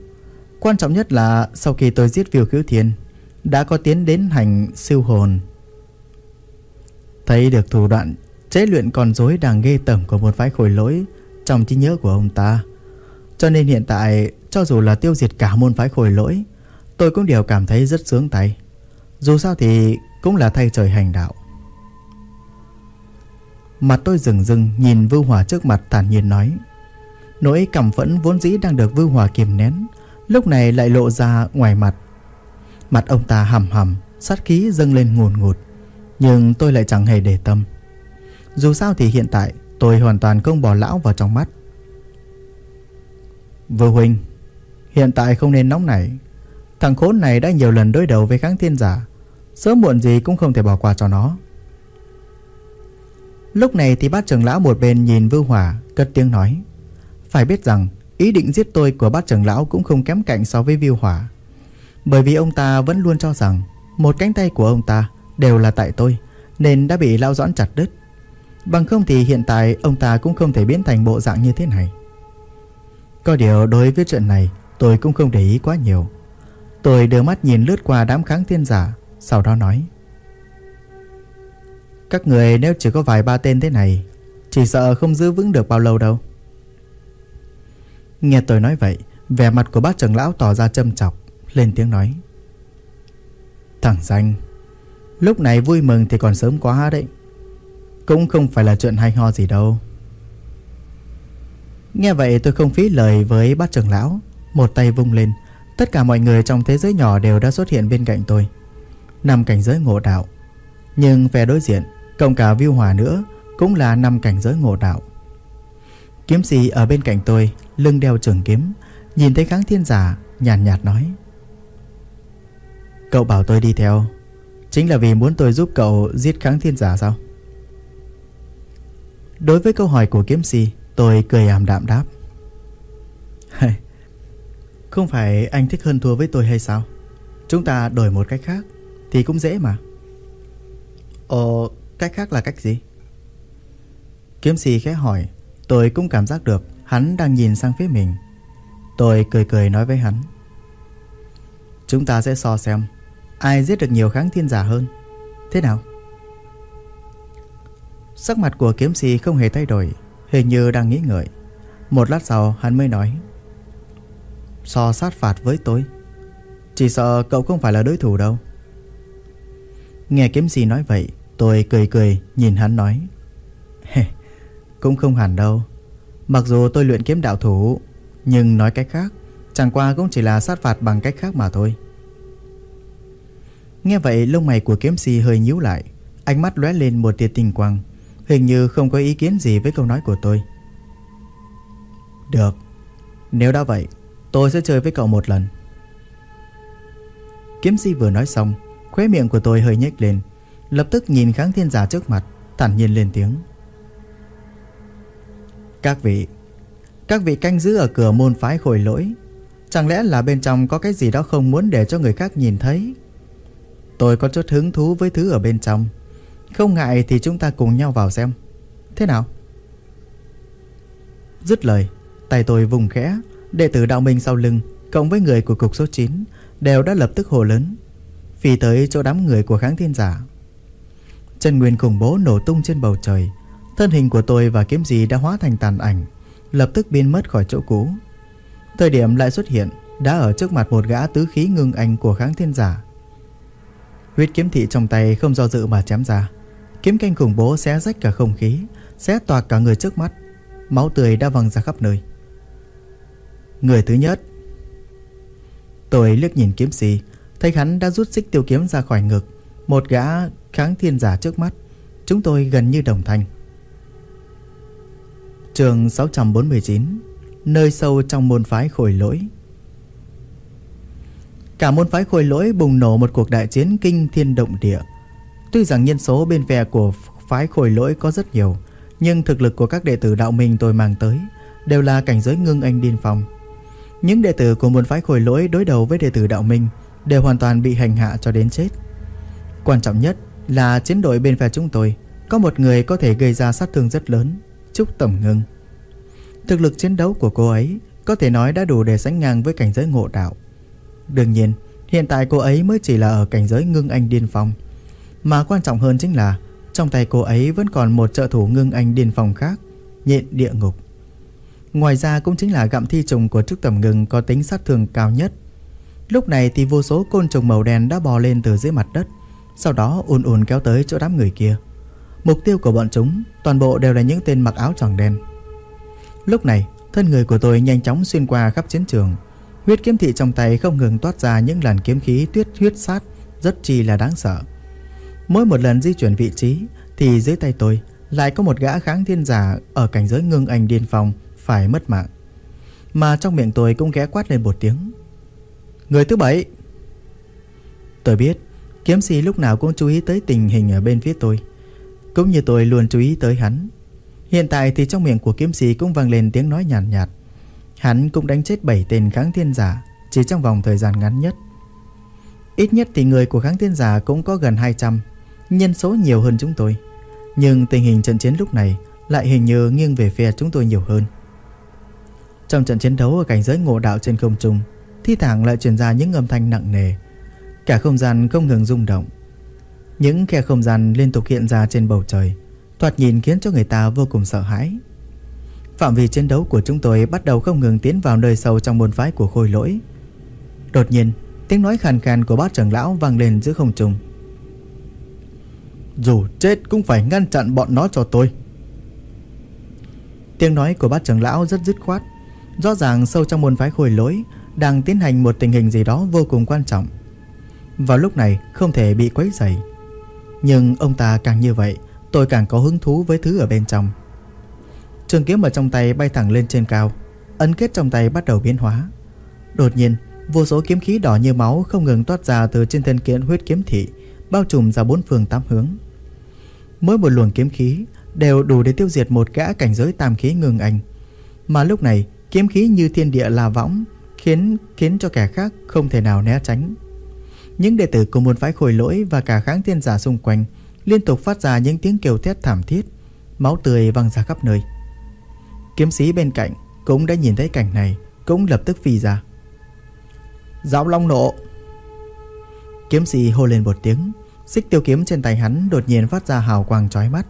Quan trọng nhất là sau khi tôi giết Vưu Khiếu Thiên, Đã có tiến đến hành siêu hồn. Thấy được thủ đoạn chế luyện con rối đang ghê tởm của một phái khối lỗi Trong trí nhớ của ông ta. Cho nên hiện tại, cho dù là tiêu diệt cả môn phái khối lỗi, Tôi cũng đều cảm thấy rất sướng tay. Dù sao thì cũng là thay trời hành đạo. Mặt tôi rừng rừng nhìn Vưu Hòa trước mặt thản nhiên nói, Nỗi cảm phẫn vốn dĩ đang được Vưu Hòa kiềm nén, Lúc này lại lộ ra ngoài mặt. Mặt ông ta hầm hầm Sát khí dâng lên ngùn ngụt, Nhưng tôi lại chẳng hề để tâm. Dù sao thì hiện tại Tôi hoàn toàn không bỏ lão vào trong mắt. Vưu Huynh, Hiện tại không nên nóng nảy. Thằng khốn này đã nhiều lần đối đầu với kháng thiên giả, Sớm muộn gì cũng không thể bỏ qua cho nó. Lúc này thì bát trưởng lão một bên nhìn Vưu Hỏa, Cất tiếng nói, Phải biết rằng, ý định giết tôi của bát trưởng lão Cũng không kém cạnh so với Vưu Hỏa. Bởi vì ông ta vẫn luôn cho rằng, Một cánh tay của ông ta đều là tại tôi, Nên đã bị lão doãn chặt đứt. Bằng không thì hiện tại ông ta cũng không thể biến thành bộ dạng như thế này. Có điều đối với chuyện này, Tôi cũng không để ý quá nhiều. Tôi đưa mắt nhìn lướt qua đám kháng thiên giả, Sau đó nói. Các người nếu chỉ có vài ba tên thế này, Chỉ sợ không giữ vững được bao lâu đâu. Nghe tôi nói vậy, Vẻ mặt của bác trưởng lão tỏ ra châm chọc, Lên tiếng nói. Thằng danh, Lúc này vui mừng thì còn sớm quá đấy. Cũng không phải là chuyện hay ho gì đâu. Nghe vậy tôi không phí lời với bát trưởng lão. Một tay vung lên Tất cả mọi người trong thế giới nhỏ đều đã xuất hiện bên cạnh tôi. Năm cảnh giới ngộ đạo. Nhưng về đối diện Cộng cả viêu hòa nữa Cũng là năm cảnh giới ngộ đạo. Kiếm sĩ ở bên cạnh tôi Lưng đeo trường kiếm Nhìn thấy kháng thiên giả Nhàn nhạt, nhạt nói. Cậu bảo tôi đi theo. Chính là vì muốn tôi giúp cậu giết kháng thiên giả sao? Đối với câu hỏi của kiếm sĩ Tôi cười ảm đạm đáp. Không phải anh thích hơn thua với tôi hay sao? Chúng ta đổi một cách khác Thì cũng dễ mà. Ồ cách khác là cách gì? Kiếm sĩ khẽ hỏi Tôi cũng cảm giác được Hắn đang nhìn sang phía mình. Tôi cười cười nói với hắn. Chúng ta sẽ so xem Ai giết được nhiều kháng thiên giả hơn. Thế nào Sắc mặt của kiếm sĩ không hề thay đổi, Hình như đang nghĩ ngợi. Một lát sau, hắn mới nói, So sát phạt với tôi, Chỉ sợ cậu không phải là đối thủ đâu. Nghe kiếm sĩ nói vậy, Tôi cười cười nhìn hắn nói Cũng không hẳn đâu. Mặc dù tôi luyện kiếm đạo thủ, Nhưng nói cách khác, Chẳng qua cũng chỉ là sát phạt bằng cách khác mà thôi. Nghe vậy, lông mày của kiếm sĩ hơi nhíu lại, Ánh mắt lóe lên một tia tinh quang. Hình như không có ý kiến gì với câu nói của tôi. Được. Nếu đã vậy, Tôi sẽ chơi với cậu một lần. Kiếm si vừa nói xong, Khóe miệng của tôi hơi nhếch lên, Lập tức nhìn kháng thiên giả trước mặt, Thản nhiên lên tiếng. Các vị Các vị canh giữ ở cửa môn phái khôi lỗi, Chẳng lẽ là bên trong có cái gì đó không muốn để cho người khác nhìn thấy? Tôi có chút hứng thú với thứ ở bên trong. Không ngại thì chúng ta cùng nhau vào xem. Thế nào? Dứt lời, Tay tôi vùng khẽ, Đệ tử đạo minh sau lưng, Cộng với người của cục số 9 Đều đã lập tức hồ lớn. Phi tới chỗ đám người của kháng thiên giả. Chân nguyên khủng bố nổ tung trên bầu trời. Thân hình của tôi và kiếm gì đã hóa thành tàn ảnh, Lập tức biến mất khỏi chỗ cũ. Thời điểm lại xuất hiện, Đã ở trước mặt một gã tứ khí ngưng anh của kháng thiên giả. Huyết kiếm thị trong tay không do dự mà chém ra. Kiếm canh khủng bố xé rách cả không khí, Xé toạc cả người trước mắt. Máu tươi đã văng ra khắp nơi. Người thứ nhất. Tôi liếc nhìn kiếm sĩ. Thấy hắn đã rút xích tiêu kiếm ra khỏi ngực. Một gã kháng thiên giả trước mắt. Chúng tôi gần như đồng thanh. Trường 649 Nơi sâu trong môn phái khôi lỗi. Cả môn phái khôi lỗi bùng nổ một cuộc đại chiến kinh thiên động địa. Tuy rằng nhân số bên phe của phái khôi lỗi có rất nhiều, Nhưng thực lực của các đệ tử đạo minh tôi mang tới Đều là cảnh giới ngưng anh điên phong. Những đệ tử của môn phái khôi lỗi đối đầu với đệ tử đạo minh Đều hoàn toàn bị hành hạ cho đến chết. Quan trọng nhất là chiến đội bên phe chúng tôi, Có một người có thể gây ra sát thương rất lớn, Trúc Tẩm Ngưng. Thực lực chiến đấu của cô ấy Có thể nói đã đủ để sánh ngang với cảnh giới ngộ đạo. Đương nhiên, Hiện tại cô ấy mới chỉ là ở cảnh giới ngưng anh điên phong mà quan trọng hơn chính là, Trong tay cô ấy vẫn còn một trợ thủ ngưng anh điên phòng khác, Nhện địa ngục. Ngoài ra cũng chính là gặm thi trùng của Trúc Tầm Ngưng có tính sát thương cao nhất. Lúc này thì vô số côn trùng màu đen đã bò lên từ dưới mặt đất, Sau đó ùn ùn kéo tới chỗ đám người kia. Mục tiêu của bọn chúng toàn bộ đều là những tên mặc áo tròn đen. Lúc này, thân người của tôi nhanh chóng xuyên qua khắp chiến trường. Huyết kiếm thị trong tay không ngừng toát ra những làn kiếm khí tuyết huyết sát, Rất chi là đáng sợ. Mỗi một lần di chuyển vị trí Thì dưới tay tôi lại có một gã kháng thiên giả Ở cảnh giới ngưng anh điên phòng Phải mất mạng. Mà trong miệng tôi cũng ghé quát lên một tiếng. Người thứ bảy. Tôi biết Kiếm sĩ lúc nào cũng chú ý tới tình hình ở bên phía tôi. Cũng như tôi luôn chú ý tới hắn. Hiện tại thì trong miệng của kiếm sĩ cũng vang lên tiếng nói nhàn nhạt, nhạt Hắn cũng đánh chết 7 tên kháng thiên giả Chỉ trong vòng thời gian ngắn nhất. Ít nhất thì người của kháng thiên giả cũng có gần 200 Nhân số nhiều hơn chúng tôi. Nhưng tình hình trận chiến lúc này Lại hình như nghiêng về phía chúng tôi nhiều hơn. Trong trận chiến đấu ở cảnh giới ngộ đạo trên không trung, Thi thoảng lại truyền ra những âm thanh nặng nề. Cả không gian không ngừng rung động. Những khe không gian liên tục hiện ra trên bầu trời, Thoạt nhìn khiến cho người ta vô cùng sợ hãi. Phạm vi chiến đấu của chúng tôi bắt đầu không ngừng tiến vào nơi sâu trong môn phái của khôi lỗi. Đột nhiên, Tiếng nói khàn khàn của bác trưởng lão vang lên giữa không trung. Dù chết cũng phải ngăn chặn bọn nó cho tôi. Tiếng nói của bác trưởng lão rất dứt khoát. Rõ ràng sâu trong môn phái khôi lỗi Đang tiến hành một tình hình gì đó vô cùng quan trọng. Vào lúc này, không thể bị quấy rầy. Nhưng ông ta càng như vậy, Tôi càng có hứng thú với thứ ở bên trong. Trường kiếm ở trong tay bay thẳng lên trên cao, Ấn kết trong tay bắt đầu biến hóa. Đột nhiên, Vô số kiếm khí đỏ như máu không ngừng toát ra từ trên thân kiện huyết kiếm thị Bao trùm ra bốn phương tám hướng. Mỗi một luồng kiếm khí Đều đủ để tiêu diệt một gã cảnh giới tam khí ngừng anh. Mà lúc này, Kiếm khí như thiên địa là võng Khiến khiến cho kẻ khác không thể nào né tránh. Những đệ tử của môn phái khôi lỗi Và cả kháng thiên giả xung quanh Liên tục phát ra những tiếng kêu thét thảm thiết, Máu tươi văng ra khắp nơi. Kiếm sĩ bên cạnh cũng đã nhìn thấy cảnh này, Cũng lập tức phi ra. Giáo long nộ! Kiếm sĩ hô lên một tiếng. Xích tiêu kiếm trên tay hắn đột nhiên phát ra hào quang chói mắt.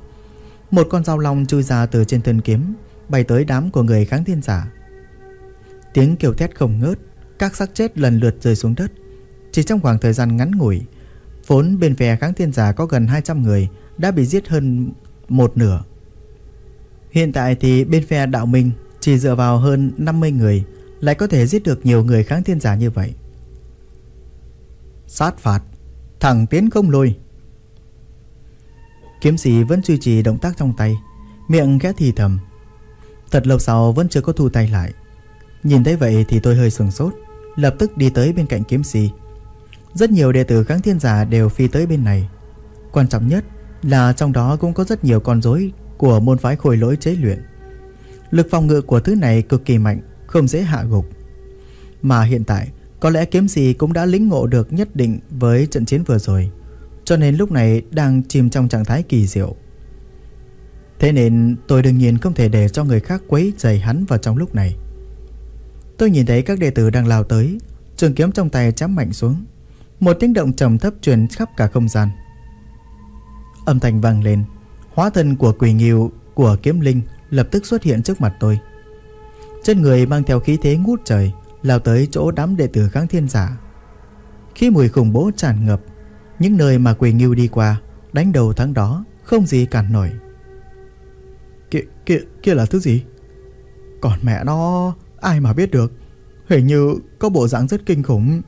Một con dao long chui ra từ trên thân kiếm, Bay tới đám của người kháng thiên giả. Tiếng kêu thét không ngớt, Các xác chết lần lượt rơi xuống đất. Chỉ trong khoảng thời gian ngắn ngủi, Vốn bên phe kháng thiên giả có gần 200 người Đã bị giết hơn một nửa. Hiện tại thì bên phe đạo minh Chỉ dựa vào hơn 50 người Lại có thể giết được nhiều người kháng thiên giả như vậy. Sát phạt. Thẳng tiến không lùi. Kiếm sĩ vẫn duy trì động tác trong tay Miệng khẽ thì thầm. Thật lâu sau vẫn chưa có thu tay lại. Nhìn thấy vậy thì tôi hơi sừng sốt Lập tức đi tới bên cạnh kiếm sĩ. Rất nhiều đệ tử kháng thiên giả đều phi tới bên này. Quan trọng nhất là trong đó cũng có rất nhiều con rối của môn phái khôi lỗi chế luyện. Lực phòng ngự của thứ này cực kỳ mạnh, không dễ hạ gục. Mà hiện tại, có lẽ kiếm gì cũng đã lĩnh ngộ được nhất định với trận chiến vừa rồi, cho nên lúc này đang chìm trong trạng thái kỳ diệu. Thế nên tôi đương nhiên không thể để cho người khác quấy dày hắn vào trong lúc này. Tôi nhìn thấy các đệ tử đang lao tới, trường kiếm trong tay chém mạnh xuống. Một tiếng động trầm thấp truyền khắp cả không gian. Âm thanh vang lên, Hóa thân của quỷ nghiêu của kiếm linh lập tức xuất hiện trước mặt tôi. Chân người mang theo khí thế ngút trời, lao tới chỗ đám đệ tử kháng thiên giả. Khi mùi khủng bố tràn ngập, những nơi mà Quỳ nghiêu đi qua, đánh đầu tháng đó, không gì cản nổi. Kia, kia, kia là thứ gì? Còn mẹ nó, ai mà biết được. Hình như có bộ dạng rất kinh khủng.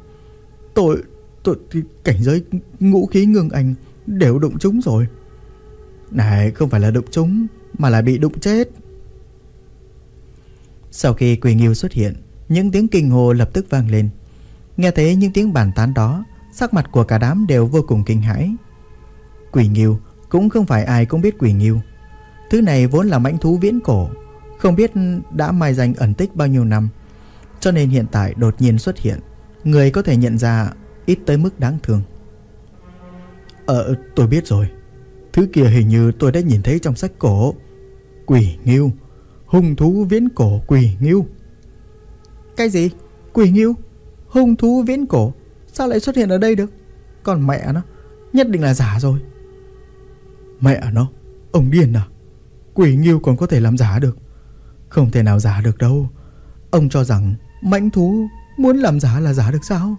Tôi, tôi, cảnh giới ngũ khí ngưng anh đều đụng chúng rồi. Này không phải là đụng chúng Mà là bị đụng chết Sau khi Quỳ nghiêu xuất hiện những tiếng kinh hồ lập tức vang lên. Nghe thấy những tiếng bàn tán đó, Sắc mặt của cả đám đều vô cùng kinh hãi. Quỷ nghiêu, Cũng không phải ai cũng biết quỷ nghiêu. Thứ này vốn là mãnh thú viễn cổ, Không biết đã mai danh ẩn tích bao nhiêu năm. Cho nên hiện tại đột nhiên xuất hiện, Người có thể nhận ra ít tới mức đáng thương. Ờ tôi biết rồi. Thứ kia hình như tôi đã nhìn thấy trong sách cổ. Quỷ nghiêu, Hung thú viễn cổ quỷ nghiêu. Cái gì? Quỷ nghiêu? Hung thú viễn cổ? Sao lại xuất hiện ở đây được? Còn mẹ nó, Nhất định là giả rồi. Mẹ nó, Ông điên à? Quỷ nghiêu còn có thể làm giả được. Không thể nào giả được đâu. Ông cho rằng mãnh thú Muốn làm giả là giả được sao?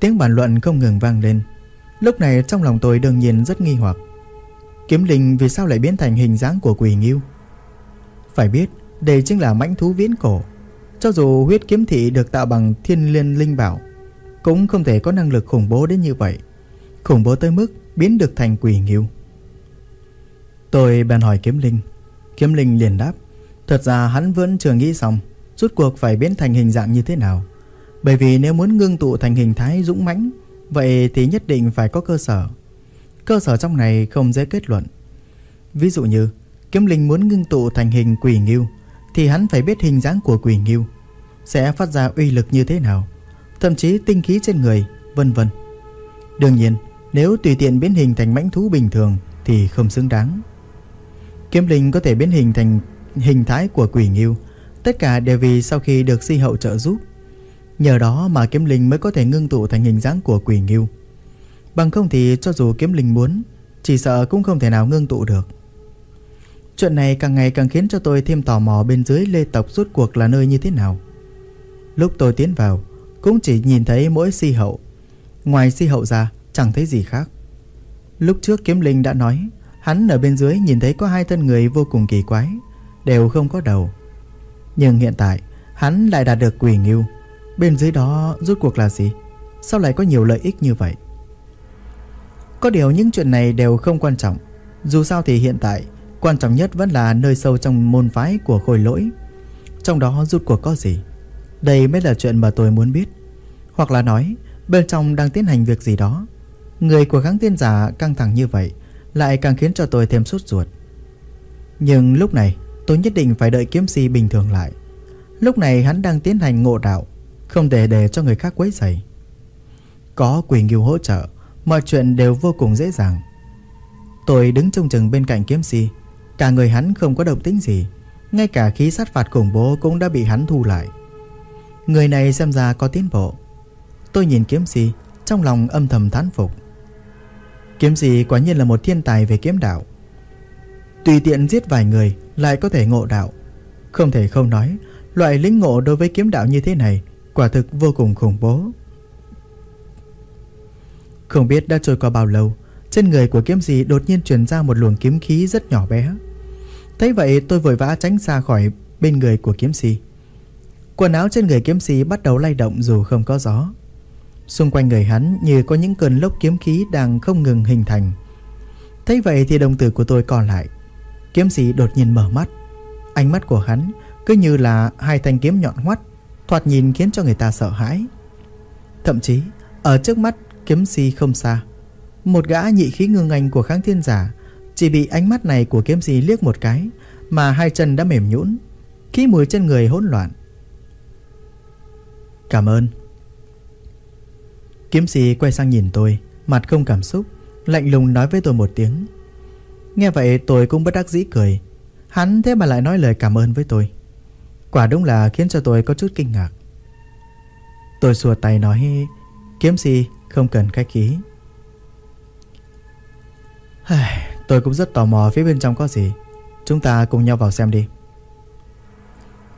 Tiếng bàn luận không ngừng vang lên. Lúc này trong lòng tôi đương nhiên rất nghi hoặc. Kiếm linh vì sao lại biến thành hình dáng của quỷ nghiêu? Phải biết đây chính là mãnh thú viễn cổ. Cho dù huyết kiếm thị được tạo bằng thiên liên linh bảo, Cũng không thể có năng lực khủng bố đến như vậy. Khủng bố tới mức biến được thành quỷ nghiêu. Tôi bèn hỏi kiếm linh. Kiếm linh liền đáp, Thật ra hắn vẫn chưa nghĩ xong, Rốt cuộc phải biến thành hình dạng như thế nào? Bởi vì nếu muốn ngưng tụ thành hình thái dũng mãnh, Vậy thì nhất định phải có cơ sở. Cơ sở trong này không dễ kết luận. Ví dụ như, Kiếm linh muốn ngưng tụ thành hình quỷ nghiêu thì hắn phải biết hình dáng của quỷ nghiêu Sẽ phát ra uy lực như thế nào, Thậm chí tinh khí trên người, Vân vân. Đương nhiên, nếu tùy tiện biến hình thành mãnh thú bình thường Thì không xứng đáng. Kiếm linh có thể biến hình thành hình thái của quỷ nghiêu, Tất cả đều vì sau khi được si hậu trợ giúp. Nhờ đó mà kiếm linh mới có thể ngưng tụ thành hình dáng của quỷ nghiêu. Bằng không thì cho dù kiếm linh muốn, Chỉ sợ cũng không thể nào ngưng tụ được. Chuyện này càng ngày càng khiến cho tôi thêm tò mò bên dưới lê tộc rốt cuộc là nơi như thế nào. Lúc tôi tiến vào, Cũng chỉ nhìn thấy mỗi si hậu. Ngoài si hậu ra, chẳng thấy gì khác. Lúc trước kiếm linh đã nói, Hắn ở bên dưới nhìn thấy có hai thân người vô cùng kỳ quái, Đều không có đầu. Nhưng hiện tại, Hắn lại đạt được quỷ nghiêu. Bên dưới đó rốt cuộc là gì? Sao lại có nhiều lợi ích như vậy? Có điều những chuyện này đều không quan trọng. Dù sao thì hiện tại Quan trọng nhất vẫn là nơi sâu trong môn phái của khôi lỗi. Trong đó rút cuộc có gì? Đây mới là chuyện mà tôi muốn biết. Hoặc là nói, Bên trong đang tiến hành việc gì đó. Người của kháng tiên giả căng thẳng như vậy Lại càng khiến cho tôi thêm sốt ruột. Nhưng lúc này, tôi nhất định phải đợi kiếm si bình thường lại. Lúc này hắn đang tiến hành ngộ đạo, Không để để cho người khác quấy rầy. Có quỷ nghiêu hỗ trợ, Mọi chuyện đều vô cùng dễ dàng. Tôi đứng trông chừng bên cạnh kiếm si Cả người hắn không có động tĩnh gì, Ngay cả khí sát phạt khủng bố cũng đã bị hắn thu lại. Người này xem ra có tiến bộ. Tôi nhìn kiếm sĩ Trong lòng âm thầm thán phục. Kiếm sĩ quả nhiên là một thiên tài về kiếm đạo. Tùy tiện giết vài người Lại có thể ngộ đạo. Không thể không nói, Loại lĩnh ngộ đối với kiếm đạo như thế này Quả thực vô cùng khủng bố. Không biết đã trôi qua bao lâu, Trên người của kiếm sĩ đột nhiên truyền ra một luồng kiếm khí rất nhỏ bé. Thấy vậy, tôi vội vã tránh xa khỏi bên người của kiếm sĩ. Quần áo trên người kiếm sĩ bắt đầu lay động dù không có gió. Xung quanh người hắn như có những cơn lốc kiếm khí đang không ngừng hình thành. Thấy vậy thì đồng tử của tôi còn lại. Kiếm sĩ đột nhiên mở mắt. Ánh mắt của hắn cứ như là hai thanh kiếm nhọn hoắt Thoạt nhìn khiến cho người ta sợ hãi. Thậm chí, Ở trước mắt, kiếm sĩ không xa. Một gã nhị khí ngưng anh của kháng thiên giả chỉ bị ánh mắt này của kiếm sĩ liếc một cái, Mà hai chân đã mềm nhũn, Khí mùi trên người hỗn loạn. Cảm ơn. Kiếm sĩ quay sang nhìn tôi, Mặt không cảm xúc, Lạnh lùng nói với tôi một tiếng. Nghe vậy tôi cũng bất đắc dĩ cười. Hắn thế mà lại nói lời cảm ơn với tôi. Quả đúng là khiến cho tôi có chút kinh ngạc. Tôi xua tay nói, Kiếm gì không cần khách khí. Tôi cũng rất tò mò phía bên trong có gì. Chúng ta cùng nhau vào xem đi.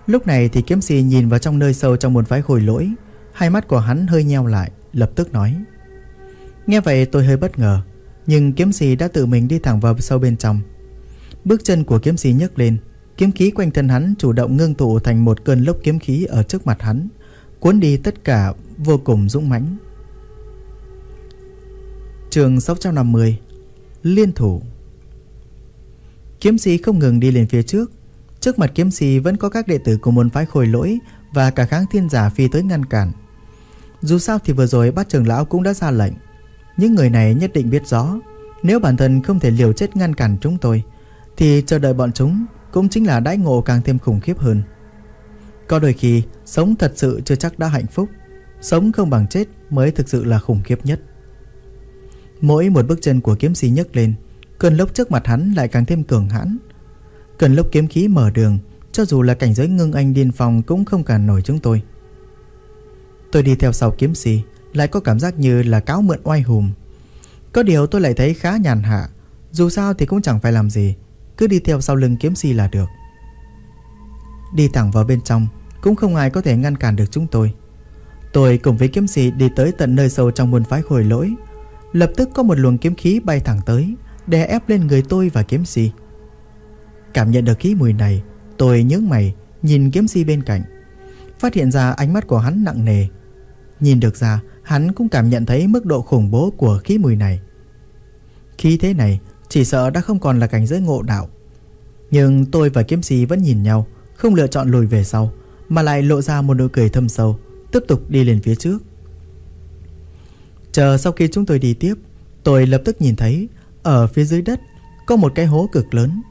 Lúc này thì kiếm sĩ nhìn vào trong nơi sâu trong một vái khôi lỗi. Hai mắt của hắn hơi nheo lại Lập tức nói. Nghe vậy tôi hơi bất ngờ Nhưng kiếm sĩ đã tự mình đi thẳng vào sâu bên trong. Bước chân của kiếm sĩ nhấc lên Kiếm khí quanh thân hắn chủ động ngưng tụ thành một cơn lốc kiếm khí ở trước mặt hắn, cuốn đi tất cả vô cùng dũng mãnh. Trường 650 Liên thủ. Kiếm sĩ không ngừng đi lên phía trước. Trước mặt kiếm Sĩ vẫn có các đệ tử của môn phái khôi lỗi Và cả kháng thiên giả phi tới ngăn cản. Dù sao thì vừa rồi bát trưởng lão cũng đã ra lệnh. Những người này nhất định biết rõ, Nếu bản thân không thể liều chết ngăn cản chúng tôi, Thì chờ đợi bọn chúng Cũng chính là đãi ngộ càng thêm khủng khiếp hơn. Có đôi khi, Sống thật sự chưa chắc đã hạnh phúc. Sống không bằng chết mới thực sự là khủng khiếp nhất. Mỗi một bước chân của kiếm sĩ nhấc lên Cơn lốc trước mặt hắn lại càng thêm cường hãn. Cơn lốc kiếm khí mở đường, Cho dù là cảnh giới ngưng anh điên phòng Cũng không cản nổi chúng tôi. Tôi đi theo sau kiếm sĩ, Lại có cảm giác như là cáo mượn oai hùm Có điều tôi lại thấy khá nhàn hạ, Dù sao thì cũng chẳng phải làm gì, Cứ đi theo sau lưng kiếm sĩ là được. Đi thẳng vào bên trong, Cũng không ai có thể ngăn cản được chúng tôi. Tôi cùng với kiếm sĩ đi tới tận nơi sâu trong môn phái khôi lỗi, Lập tức có một luồng kiếm khí bay thẳng tới Đè ép lên người tôi và kiếm si. Cảm nhận được khí mùi này, Tôi nhướng mày, Nhìn kiếm si bên cạnh. Phát hiện ra ánh mắt của hắn nặng nề. Nhìn được ra, hắn cũng cảm nhận thấy mức độ khủng bố của khí mùi này. Khí thế này, Chỉ sợ đã không còn là cảnh giới ngộ đạo. Nhưng tôi và kiếm si vẫn nhìn nhau, Không lựa chọn lùi về sau, Mà lại lộ ra một nụ cười thâm sâu, Tiếp tục đi lên phía trước. Chờ sau khi chúng tôi đi tiếp, Tôi lập tức nhìn thấy ở phía dưới đất Có một cái hố cực lớn.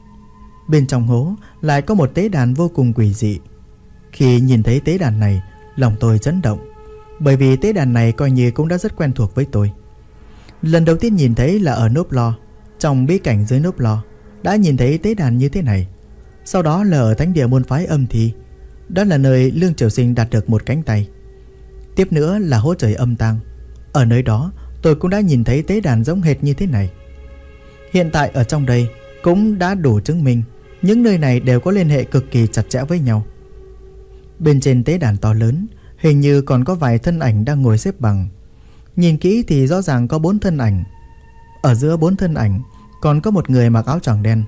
Bên trong hố lại có một tế đàn vô cùng quỷ dị. Khi nhìn thấy tế đàn này, Lòng tôi chấn động, Bởi vì tế đàn này coi như cũng đã rất quen thuộc với tôi. Lần đầu tiên nhìn thấy là ở nốt lo, Trong bí cảnh dưới nốt lo, Đã nhìn thấy tế đàn như thế này. Sau đó là ở thánh địa môn phái âm thi, Đó là nơi Lương Triều Sinh đạt được một cánh tay. Tiếp nữa là hố trời âm tang, Ở nơi đó tôi cũng đã nhìn thấy tế đàn giống hệt như thế này. Hiện tại ở trong đây cũng đã đủ chứng minh những nơi này đều có liên hệ cực kỳ chặt chẽ với nhau. Bên trên tế đàn to lớn, Hình như còn có vài thân ảnh đang ngồi xếp bằng. Nhìn kỹ thì rõ ràng có bốn thân ảnh. Ở giữa bốn thân ảnh Còn có một người mặc áo choàng đen,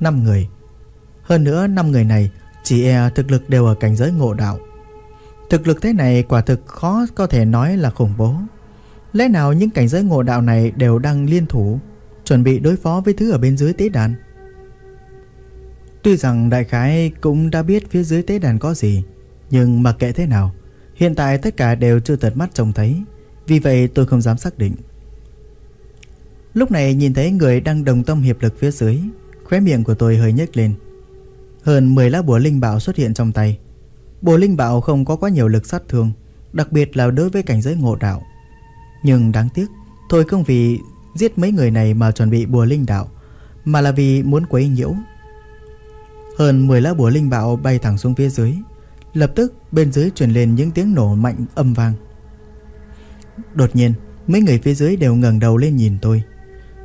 năm người. Hơn nữa, năm người này Chỉ e thực lực đều ở cảnh giới ngộ đạo. Thực lực thế này quả thực khó có thể nói là khủng bố. Lẽ nào những cảnh giới ngộ đạo này đều đang liên thủ? Chuẩn bị đối phó với thứ ở bên dưới tế đàn. Tuy rằng đại khái cũng đã biết phía dưới tế đàn có gì, Nhưng mặc kệ thế nào, Hiện tại tất cả đều chưa tận mắt trông thấy, Vì vậy tôi không dám xác định. Lúc này nhìn thấy người đang đồng tâm hiệp lực phía dưới, Khóe miệng của tôi hơi nhếch lên. Hơn 10 lá bùa linh bảo xuất hiện trong tay. Bùa linh bảo không có quá nhiều lực sát thương, Đặc biệt là đối với cảnh giới ngộ đạo. Nhưng đáng tiếc Tôi không vì giết mấy người này mà chuẩn bị bùa linh đạo Mà là vì muốn quấy nhiễu. Hơn 10 lá bùa linh bạo bay thẳng xuống phía dưới Lập tức bên dưới truyền lên những tiếng nổ mạnh âm vang. Đột nhiên Mấy người phía dưới đều ngẩng đầu lên nhìn tôi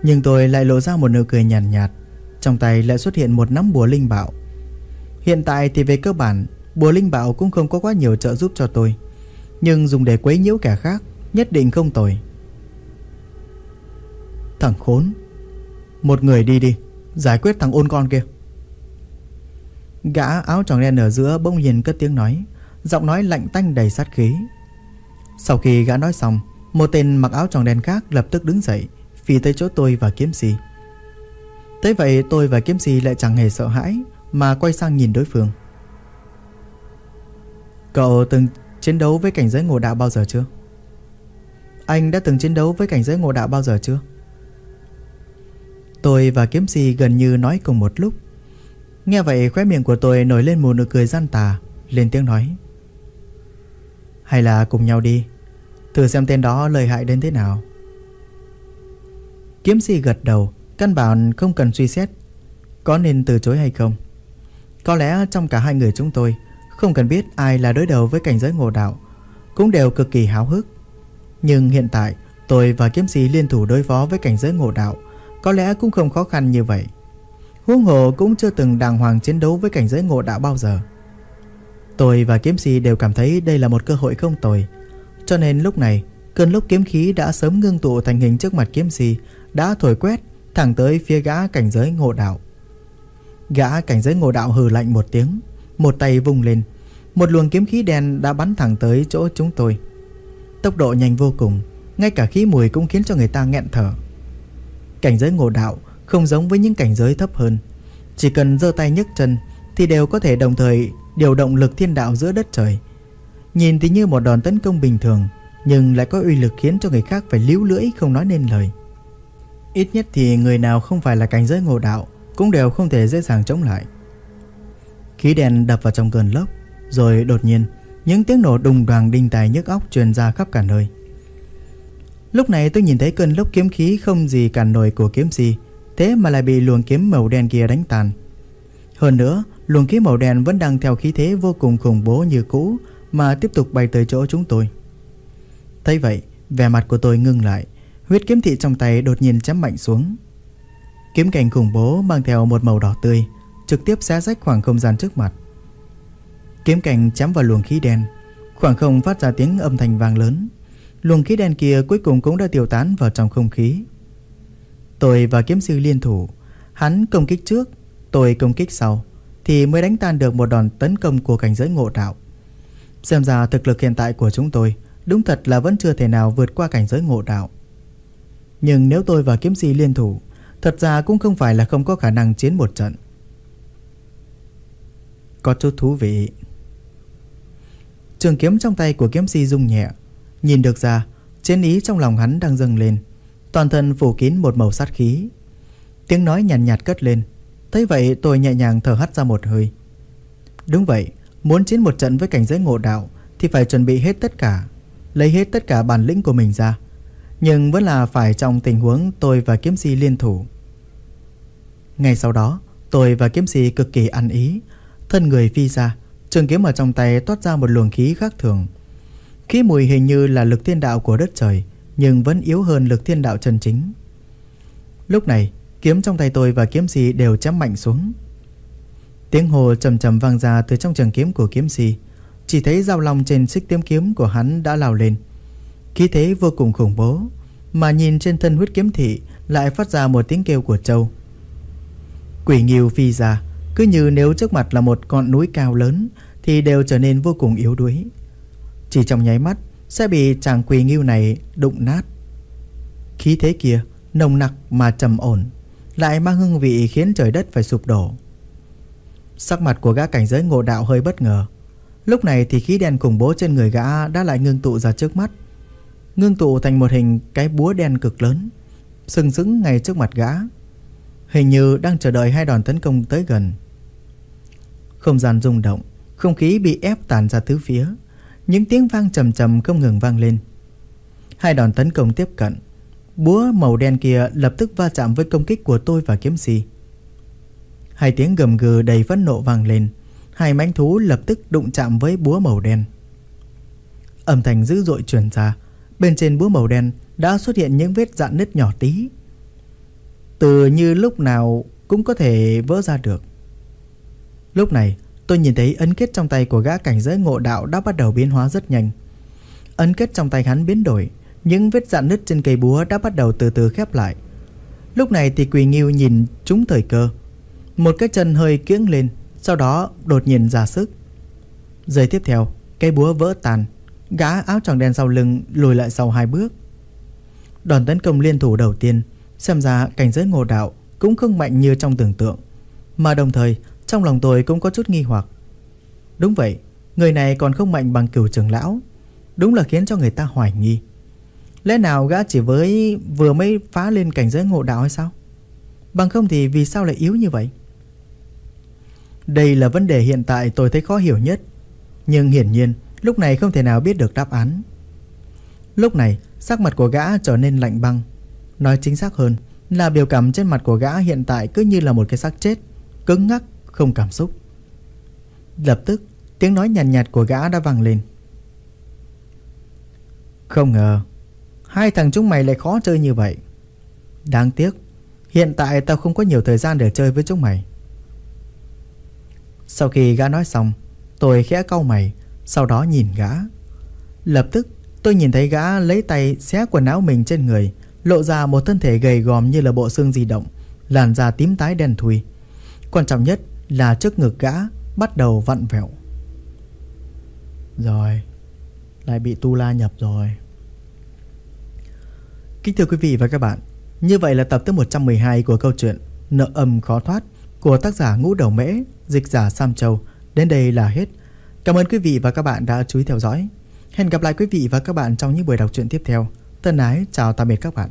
Nhưng tôi lại lộ ra một nụ cười nhàn nhạt, nhạt Trong tay lại xuất hiện một nắm bùa linh bạo. Hiện tại thì về cơ bản Bùa linh bạo cũng không có quá nhiều trợ giúp cho tôi Nhưng dùng để quấy nhiễu kẻ khác Nhất định không tồi. Thằng khốn. Một người đi đi, Giải quyết thằng ôn con kia. Gã áo tròn đen ở giữa bỗng nhiên cất tiếng nói, Giọng nói lạnh tanh đầy sát khí. Sau khi gã nói xong, Một tên mặc áo tròn đen khác lập tức đứng dậy, Phi tới chỗ tôi và kiếm si. Thế vậy tôi và kiếm si lại chẳng hề sợ hãi, Mà quay sang nhìn đối phương. Cậu từng chiến đấu với cảnh giới ngộ đạo bao giờ chưa? Anh đã từng chiến đấu với cảnh giới ngộ đạo bao giờ chưa? Tôi và kiếm si gần như nói cùng một lúc. Nghe vậy, khóe miệng của tôi nổi lên một nụ cười gian tà, Lên tiếng nói. Hay là cùng nhau đi, Thử xem tên đó lời hại đến thế nào. Kiếm si gật đầu, Căn bản không cần suy xét, Có nên từ chối hay không. Có lẽ trong cả hai người chúng tôi, Không cần biết ai là đối đầu với cảnh giới ngộ đạo, Cũng đều cực kỳ háo hức. Nhưng hiện tại, Tôi và kiếm sĩ liên thủ đối phó với cảnh giới ngộ đạo có lẽ cũng không khó khăn như vậy. Huống hồ cũng chưa từng đàng hoàng chiến đấu với cảnh giới ngộ đạo bao giờ. Tôi và kiếm Sĩ đều cảm thấy đây là một cơ hội không tồi. Cho nên lúc này, Cơn lốc kiếm khí đã sớm ngưng tụ thành hình trước mặt kiếm Sĩ Đã thổi quét thẳng tới phía gã cảnh giới ngộ đạo. Gã cảnh giới ngộ đạo hừ lạnh một tiếng, Một tay vung lên. Một luồng kiếm khí đen đã bắn thẳng tới chỗ chúng tôi. Tốc độ nhanh vô cùng, Ngay cả khí mùi cũng khiến cho người ta nghẹn thở. Cảnh giới ngộ đạo không giống với những cảnh giới thấp hơn. Chỉ cần giơ tay nhấc chân Thì đều có thể đồng thời điều động lực thiên đạo giữa đất trời. Nhìn thì như một đòn tấn công bình thường, Nhưng lại có uy lực khiến cho người khác phải líu lưỡi không nói nên lời. Ít nhất thì người nào không phải là cảnh giới ngộ đạo Cũng đều không thể dễ dàng chống lại. Khí đèn đập vào trong cơn lốc, Rồi đột nhiên Những tiếng nổ đùng đoàn đinh tài nhức óc truyền ra khắp cả nơi. Lúc này tôi nhìn thấy cơn lốc kiếm khí không gì cản nổi của kiếm gì Thế mà lại bị luồng kiếm màu đen kia đánh tàn Hơn nữa, Luồng kiếm màu đen vẫn đang theo khí thế vô cùng khủng bố như cũ, Mà tiếp tục bay tới chỗ chúng tôi. Thấy vậy, Vẻ mặt của tôi ngưng lại, Huyết kiếm thị trong tay đột nhiên chém mạnh xuống. Kiếm cảnh khủng bố mang theo một màu đỏ tươi, Trực tiếp xé rách khoảng không gian trước mặt. Kiếm cảnh chém vào luồng khí đen, Khoảng không phát ra tiếng âm thanh vang lớn. Luồng khí đen kia cuối cùng cũng đã tiêu tán vào trong không khí. Tôi và kiếm sư liên thủ, Hắn công kích trước, Tôi công kích sau, Thì mới đánh tan được một đòn tấn công của cảnh giới ngộ đạo. Xem ra thực lực hiện tại của chúng tôi Đúng thật là vẫn chưa thể nào vượt qua cảnh giới ngộ đạo. Nhưng nếu tôi và kiếm sĩ liên thủ, Thật ra cũng không phải là không có khả năng chiến một trận. Có chút thú vị. Trường kiếm trong tay của kiếm sĩ rung nhẹ Nhìn được ra Chiến ý trong lòng hắn đang dâng lên. Toàn thân phủ kín một màu sát khí. Tiếng nói nhàn nhạt, nhạt cất lên. Thấy vậy tôi nhẹ nhàng thở hắt ra một hơi. Đúng vậy Muốn chiến một trận với cảnh giới ngộ đạo Thì phải chuẩn bị hết tất cả Lấy hết tất cả bản lĩnh của mình ra. Nhưng vẫn là phải trong tình huống tôi và kiếm si liên thủ. Ngay sau đó Tôi và kiếm si cực kỳ ăn ý. Thân người phi ra Trường kiếm ở trong tay toát ra một luồng khí khác thường. Khí mùi hình như là lực thiên đạo của đất trời Nhưng vẫn yếu hơn lực thiên đạo chân chính. Lúc này Kiếm trong tay tôi và kiếm sĩ đều chém mạnh xuống. Tiếng hồ trầm trầm vang ra từ trong trường kiếm của kiếm sĩ, Chỉ thấy dao long trên xích tiêm kiếm của hắn đã lao lên. Khí thế vô cùng khủng bố Mà nhìn trên thân huyết kiếm thị Lại phát ra một tiếng kêu của trâu. Quỷ nghiêu phi ra Cứ như nếu trước mặt là một con núi cao lớn Thì đều trở nên vô cùng yếu đuối chỉ trong nháy mắt, Sẽ bị chàng quỳ nghiêu này đụng nát. Khí thế kia, Nồng nặc mà trầm ổn, Lại mang hương vị khiến trời đất phải sụp đổ. Sắc mặt của gã cảnh giới ngộ đạo hơi bất ngờ. Lúc này thì khí đen khủng bố trên người gã đã lại ngưng tụ ra trước mắt. Ngưng tụ thành một hình cái búa đen cực lớn, Sừng sững ngay trước mặt gã. Hình như đang chờ đợi hai đòn tấn công tới gần. Không gian rung động, Không khí bị ép tàn ra tứ phía những tiếng vang trầm trầm không ngừng vang lên. Hai đòn tấn công tiếp cận, Búa màu đen kia lập tức va chạm với công kích của tôi và kiếm sĩ. Hai tiếng gầm gừ đầy phẫn nộ vang lên, Hai mãnh thú lập tức đụng chạm với búa màu đen. Âm thanh dữ dội truyền ra, Bên trên búa màu đen đã xuất hiện những vết dạn nứt nhỏ tí. Từ như lúc nào cũng có thể vỡ ra được. Lúc này Tôi nhìn thấy ấn kết trong tay của gã cảnh giới ngộ đạo đã bắt đầu biến hóa rất nhanh. Ấn kết trong tay hắn biến đổi, những vết dạn nứt trên cây búa đã bắt đầu từ từ khép lại. Lúc này thì Quỳ Nghiêu nhìn trúng thời cơ. Một cái chân hơi kiễng lên, sau đó đột nhiên ra sức. Giây tiếp theo, cây búa vỡ tàn, gã áo tròn đen sau lưng lùi lại sau hai bước. Đòn tấn công liên thủ đầu tiên, xem ra cảnh giới ngộ đạo cũng không mạnh như trong tưởng tượng. Mà đồng thời, trong lòng tôi cũng có chút nghi hoặc. Đúng vậy, Người này còn không mạnh bằng cửu trưởng lão. Đúng là khiến cho người ta hoài nghi. Lẽ nào gã chỉ với vừa mới phá lên cảnh giới ngộ đạo hay sao? Bằng không thì vì sao lại yếu như vậy? Đây là vấn đề hiện tại tôi thấy khó hiểu nhất. Nhưng hiển nhiên, lúc này không thể nào biết được đáp án. Lúc này, sắc mặt của gã trở nên lạnh băng. Nói chính xác hơn là biểu cảm trên mặt của gã hiện tại cứ như là một cái xác chết, Cứng ngắc không cảm xúc. Lập tức tiếng nói nhàn nhạt, nhạt của gã đã vang lên. Không ngờ Hai thằng chúng mày lại khó chơi như vậy. Đáng tiếc Hiện tại tao không có nhiều thời gian để chơi với chúng mày. Sau khi gã nói xong Tôi khẽ cau mày Sau đó nhìn gã. Lập tức tôi nhìn thấy gã lấy tay xé quần áo mình trên người Lộ ra một thân thể gầy gòm như là bộ xương di động Làn da tím tái đen thui. Quan trọng nhất là trước ngực gã bắt đầu vặn vẹo. Rồi, lại bị Tu La nhập rồi. Kính thưa quý vị và các bạn, như vậy là tập thứ 112 của câu chuyện Nợ âm khó thoát của tác giả Ngũ Đầu Mễ Dịch giả Sam Châu. Đến đây là hết. Cảm ơn quý vị và các bạn đã chú ý theo dõi. Hẹn gặp lại quý vị và các bạn trong những buổi đọc truyện tiếp theo. Thân ái chào tạm biệt các bạn.